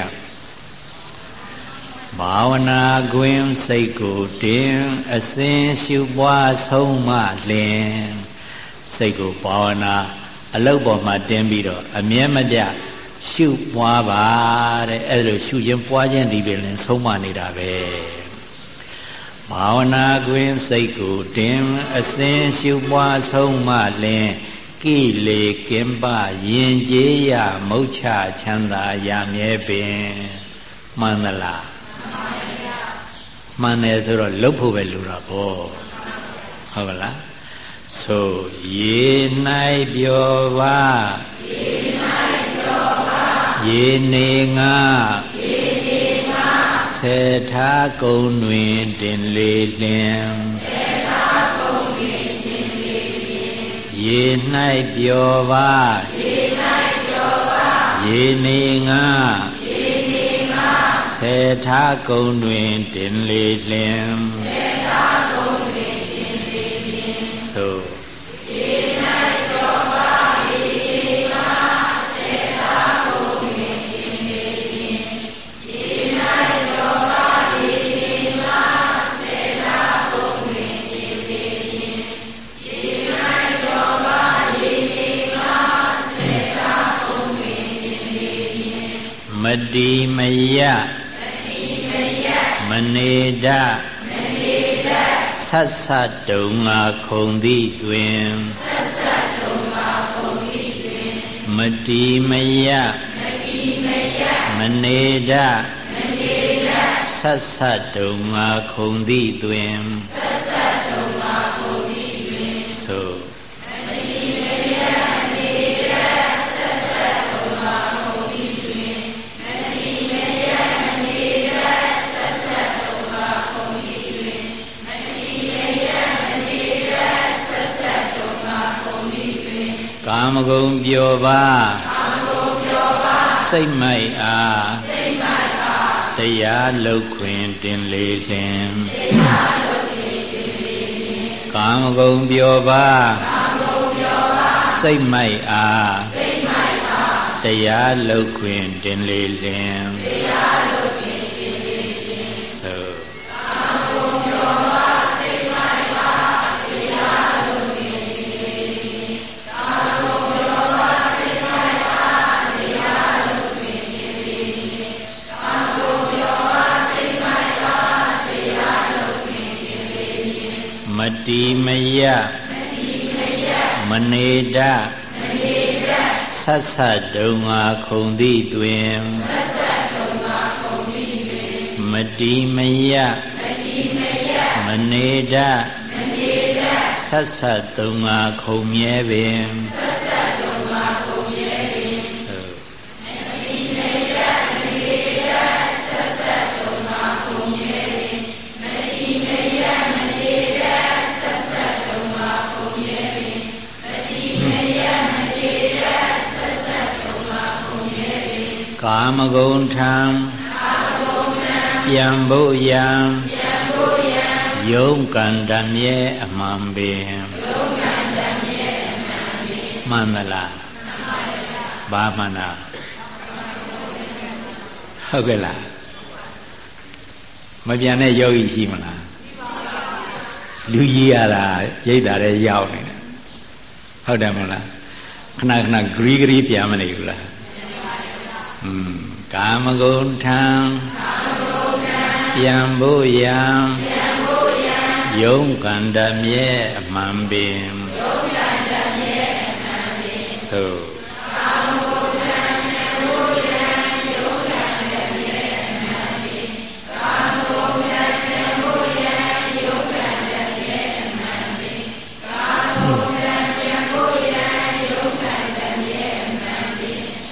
ဘာဝနာကွင်းစိတ်ကိုတင်အစဉ်ရှုပွားဆုံးမလင် စိတ်ကိုဘာဝနာအလုတ်ပေါ်မှာတင်းပြီးတော့အမြဲမပြတ်ရှုပွားပါတဲ့အဲ့လိုရှုခြင်းပွားခြင်းဒီပင်လည်းဆုံးမနေတာပဲဘာဝနာကွင်းစိတ်ကိုတင်အစဉ်ရှုပွားဆုံးမလင်ကိလေကင်ပယင်ကျေးရမုတ်ချချမ်းသာရမြဲပင်မှန်သလားမှန်တယ်ဆိုတော့လုတ်ဖို့ပဲလိုတာပေါ့ဟုတ်ကလား ဆိုရေ၌ပြောပါရေ၌ပြောပါရေနေငါရေနေငါဆေထားကုံတွင်တင်လေလင်ဆေထားကုံတွင်တင်လေလင်ရေ၌ပြောပါရေ၌ပြောပါရေနေငါရေနေငါဆေထားကုံတွင်တင်လေလင်ဆေ တိမယမတိမယမနေဒမနေဒဆက်ဆက်တုံငါခုံသည့်တွင်ဆက်ဆက်တုံငါခုံသည့်တွင်မတိမယမတိမယမနေဒမနေဒဆက်ဆက်တုံငါခုံသည့်တွင်ဆ မဂုဏ်ပြောပါကာမဂုဏ်ပြောပါစိတ်မိုက်အားစိတ်မိုက်အားတရားလုတ်ခွင်တင်လေလင်တရားလုတ်ခွင်တင်လေလင်ကာမဂုဏ်ပြောပါကာမဂုဏ်ပြောပါစိတ်မိုက်အားစိတ်မိုက်အားတရားလုတ်ခွင်တင်လေလင်တရား တ်တိမယမနေတဆက်ဆက်တုံငါခုံသည့်တွင်မတိမယမနေတဆက်ဆက်တုံငါခုံမြဲပင် ကာမဂုဏ်ထံပြန်ဖို့ယံယုံကန္တမြဲအမှန်ပင်မှန်မလားဘာမှန်လားဟုတ်ကဲ့လားမပြန်တဲ့ယောဂီရှိမလားလူကြီးရတာရိတ်တာလည်းရောက်နေတယ်ဟုတ်တယ်မလားခဏခဏဂရီဂရီပြန်မနေဘူးလား ကာမဂုဏ်ထံပြန်ဖို့ယံယုံကန္တမြဲအမှန်ပင်ယုံကန္တမြဲအမှန်ပင်သို့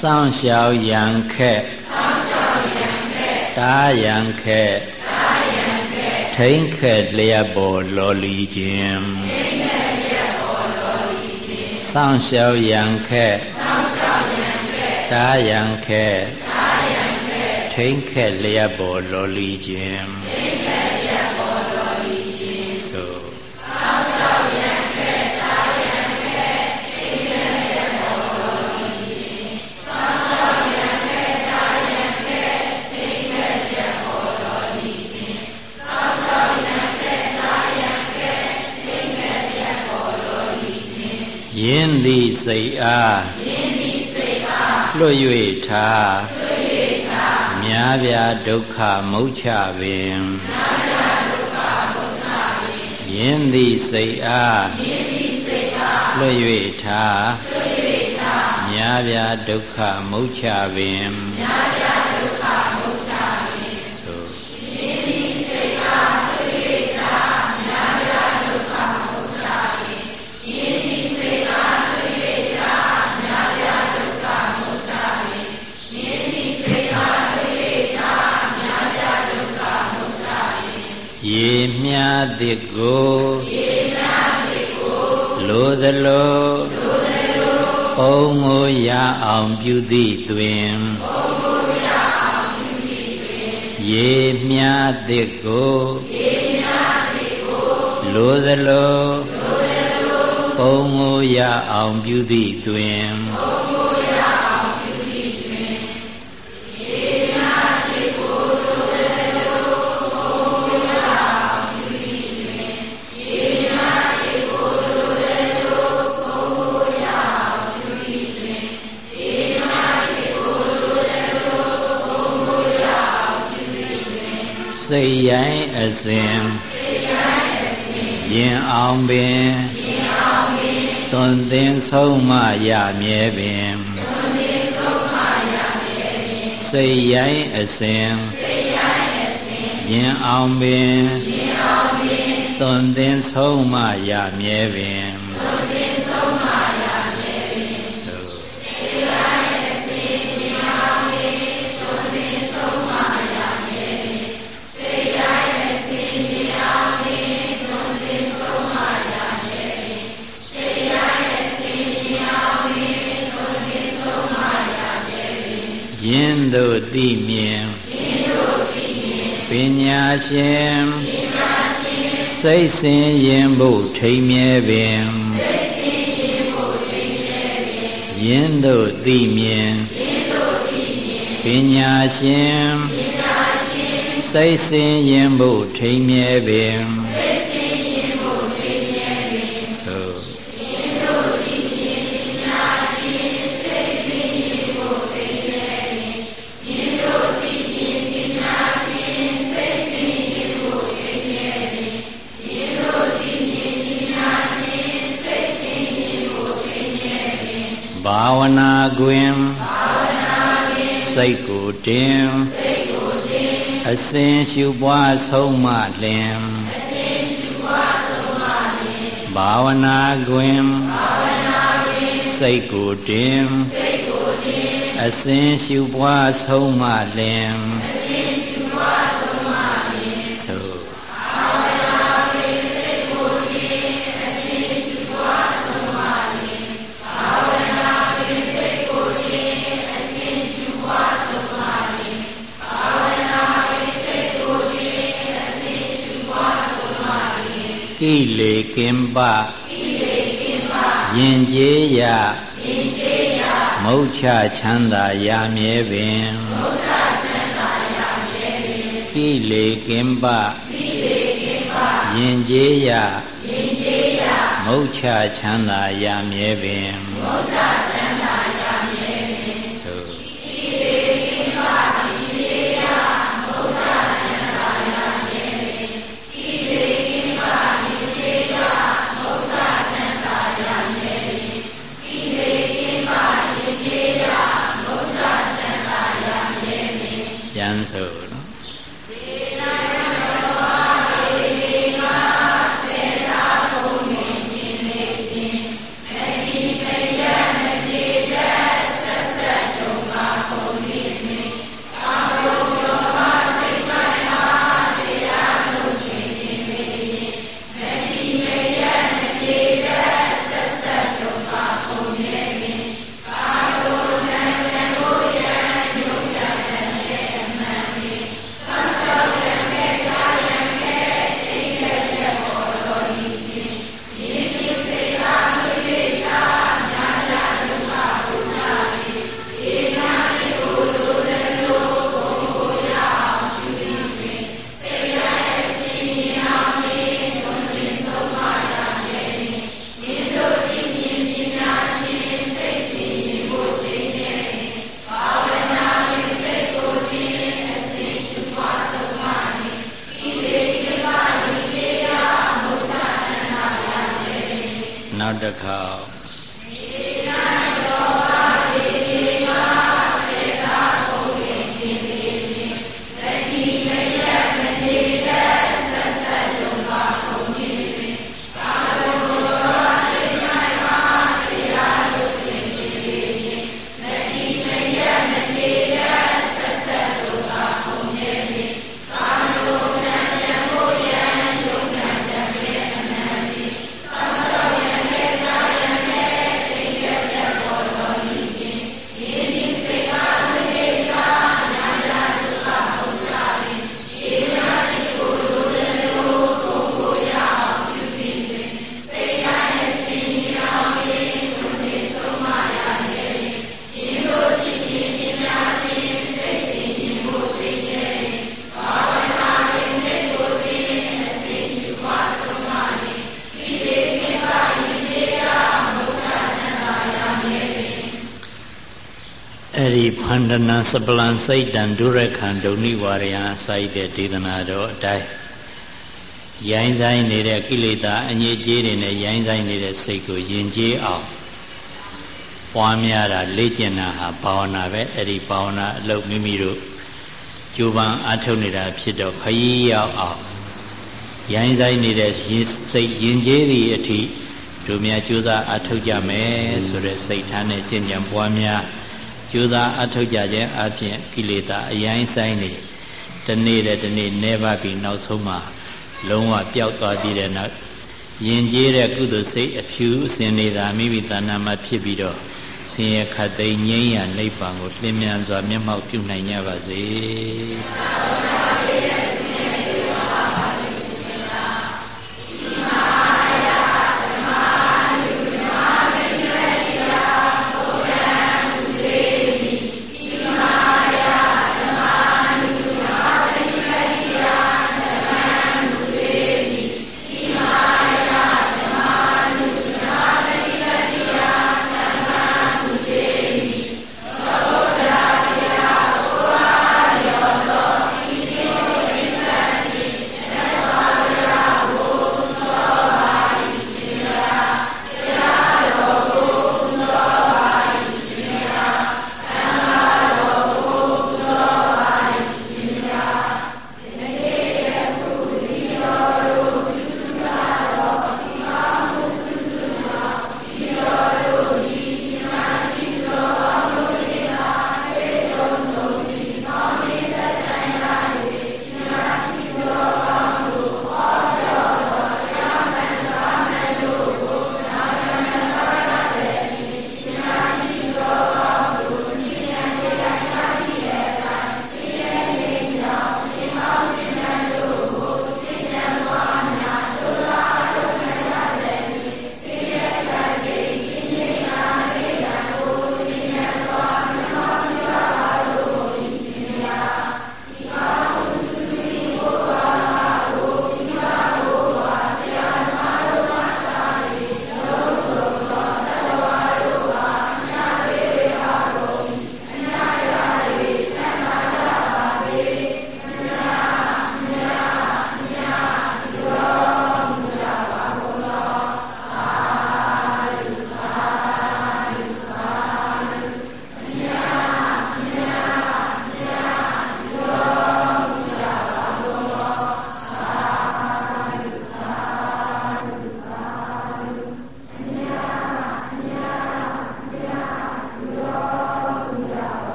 စောင့်ရှောက်ရန်ခက်စောင့်ရှောက်ရန်ခက်တားရန်ခက်တားရန်ခက်ထိမ့်ခက်လျက်ပေါ်လော်လီခြင်းထိမ့်ခက်လျက်ပေါ်လော်လီခြင်းစောင့်ရှောက်ရန်ခက်စောင့်ရှောက်ရန်ခက်တားရန်ခက်တားရန်ခက်ထိမ့်ခက်လျက်ပေါ်လော်လီခြင်းထိ ယင်းသည်စိတ်အားယင်းသည်စိတ်အားလွတ်၍ထားလွတ်၍ထားမြားပြဒုက္ခမုတ်ချပင်မြားပြဒုက္ခမုတ်ချပင်ယင်းသည်စိတ်အားယင်းသည်စိတ်အားလွတ်၍ထားလွတ်၍ထားမြားပြဒုက္ခမုတ်ချပင်မြားပြ ရေမြားတစ်ကိုရေမြားတစ်ကိုလိုသလိုလိုသလိုပုံကိုရအောင်ပြုသည့်တွင်ပုံကိုရအောင်ပြုသည့်တွင်ရေမြားတစ်ကိုရေမြားတစ်ကိုလိုသလိုလိုသလိုပုံကိုရအောင်ပြုသည့်တွင်ပုံ စိတ်ရိုင်းအစဉ်စိတ်ရိုင်းအစဉ်ရင်အောင်ပင်ရင်အောင်ပင်သွန်သင်ဆုံးမရမြဲပင်သွန်သင်ဆုံးမရမြဲပင်စိတ်ရိုင်းအစဉ်စိတ်ရိုင်းအစဉ်ရင်အောင်ပင်ရင်အောင်ပင်သွန်သင်ဆုံးမရမြဲပင် ယင်းတို့သိမြင်ယင်းတို့သိမြင်ပညာရှင်ပညာရှင်စိတ်စင်ရင်ဖို့ထိမ်မြဲပင်စိတ်စင်ရင်ဖို့ထိမ်မြဲပင်ယင်းတို့သိမြင်ယင်းတို့သိမြင်ပညာရှင်ပညာရှင်စိတ်စင်ရင်ဖို့ထိမ်မြဲပင် ဘာဝနာတွင်ဘာဝနာတွင်စိတ်ကိုတင်စိတ်ကိုတင်အစဉ်ရှုပွားဆုံးမလင်အစဉ်ရှုပွားဆုံးမလင်ဘာဝနာတွင်ဘာဝနာတွင်စိတ်ကိုတင်စိတ်ကိုတင်အစဉ်ရှုပွားဆုံးမလင် ကိလေကင်ပကိလေကင်ပယင်ကျေးရယင်ကျေးရမုတ်ချချမ်းသာရမြဲပင်မုတ်ချချမ်းသာရမြဲပင်ကိလေကင်ပကိလေကင်ပယင်ကျေးရယင်ကျေးရမုတ်ချချမ်းသာရမြဲပင်မုတ်ချ စပလံစိတ်တံဒုရခံဒုဏိဝရယစိုက်တဲ့ဒေသနာတော်အတိုင်းရိုင်းဆိုင်နေတဲ့ကိလေသာအငြိကြေးတွေနဲ့ရိုင်းဆိုင်နေတဲ့စိတ်ကိုယဉ်ကျေးအောင်ပွားများတာလေ့ကျင့်တာဟာဘာဝနာပဲအဲ့ဒီဘာဝနာအလုပ်မိမိတို့ကြိုးပမ်းအားထုတ်နေတာဖြစ်တော့ခရီးရောက်အောင်ရိုင်းဆိုင်နေတဲ့စိတ်ယဉ်ကျေးသည့်အထိတို့များကြိုးစားအားထုတ်ကြမယ်ဆိုတဲ့စိတ်ထားနဲ့ကျင့်ကြံပွားများ ကြိုးစားအထောက်ကြခြင်းအပြင်ကိလေသာအရင်ဆိုင်နေတနေ့တဲ့တနေ့နေပါပြီနောက်ဆုံးမှာလုံးဝပျောက်သွားပြီးတဲ့နောက်ယဉ်ကျေးတဲ့ကုသိုလ်စိတ်အဖြူအစဉ်နေတာမိမိတဏ္ဍာမှာဖြစ်ပြီးတော့ဆင်းရဲခတ်သိမ်းငြိမ်းရာနိဗ္ဗာန်ကိုလင်းမြန်စွာမျက်မှောက်ပြုနိုင်ကြပါစေ။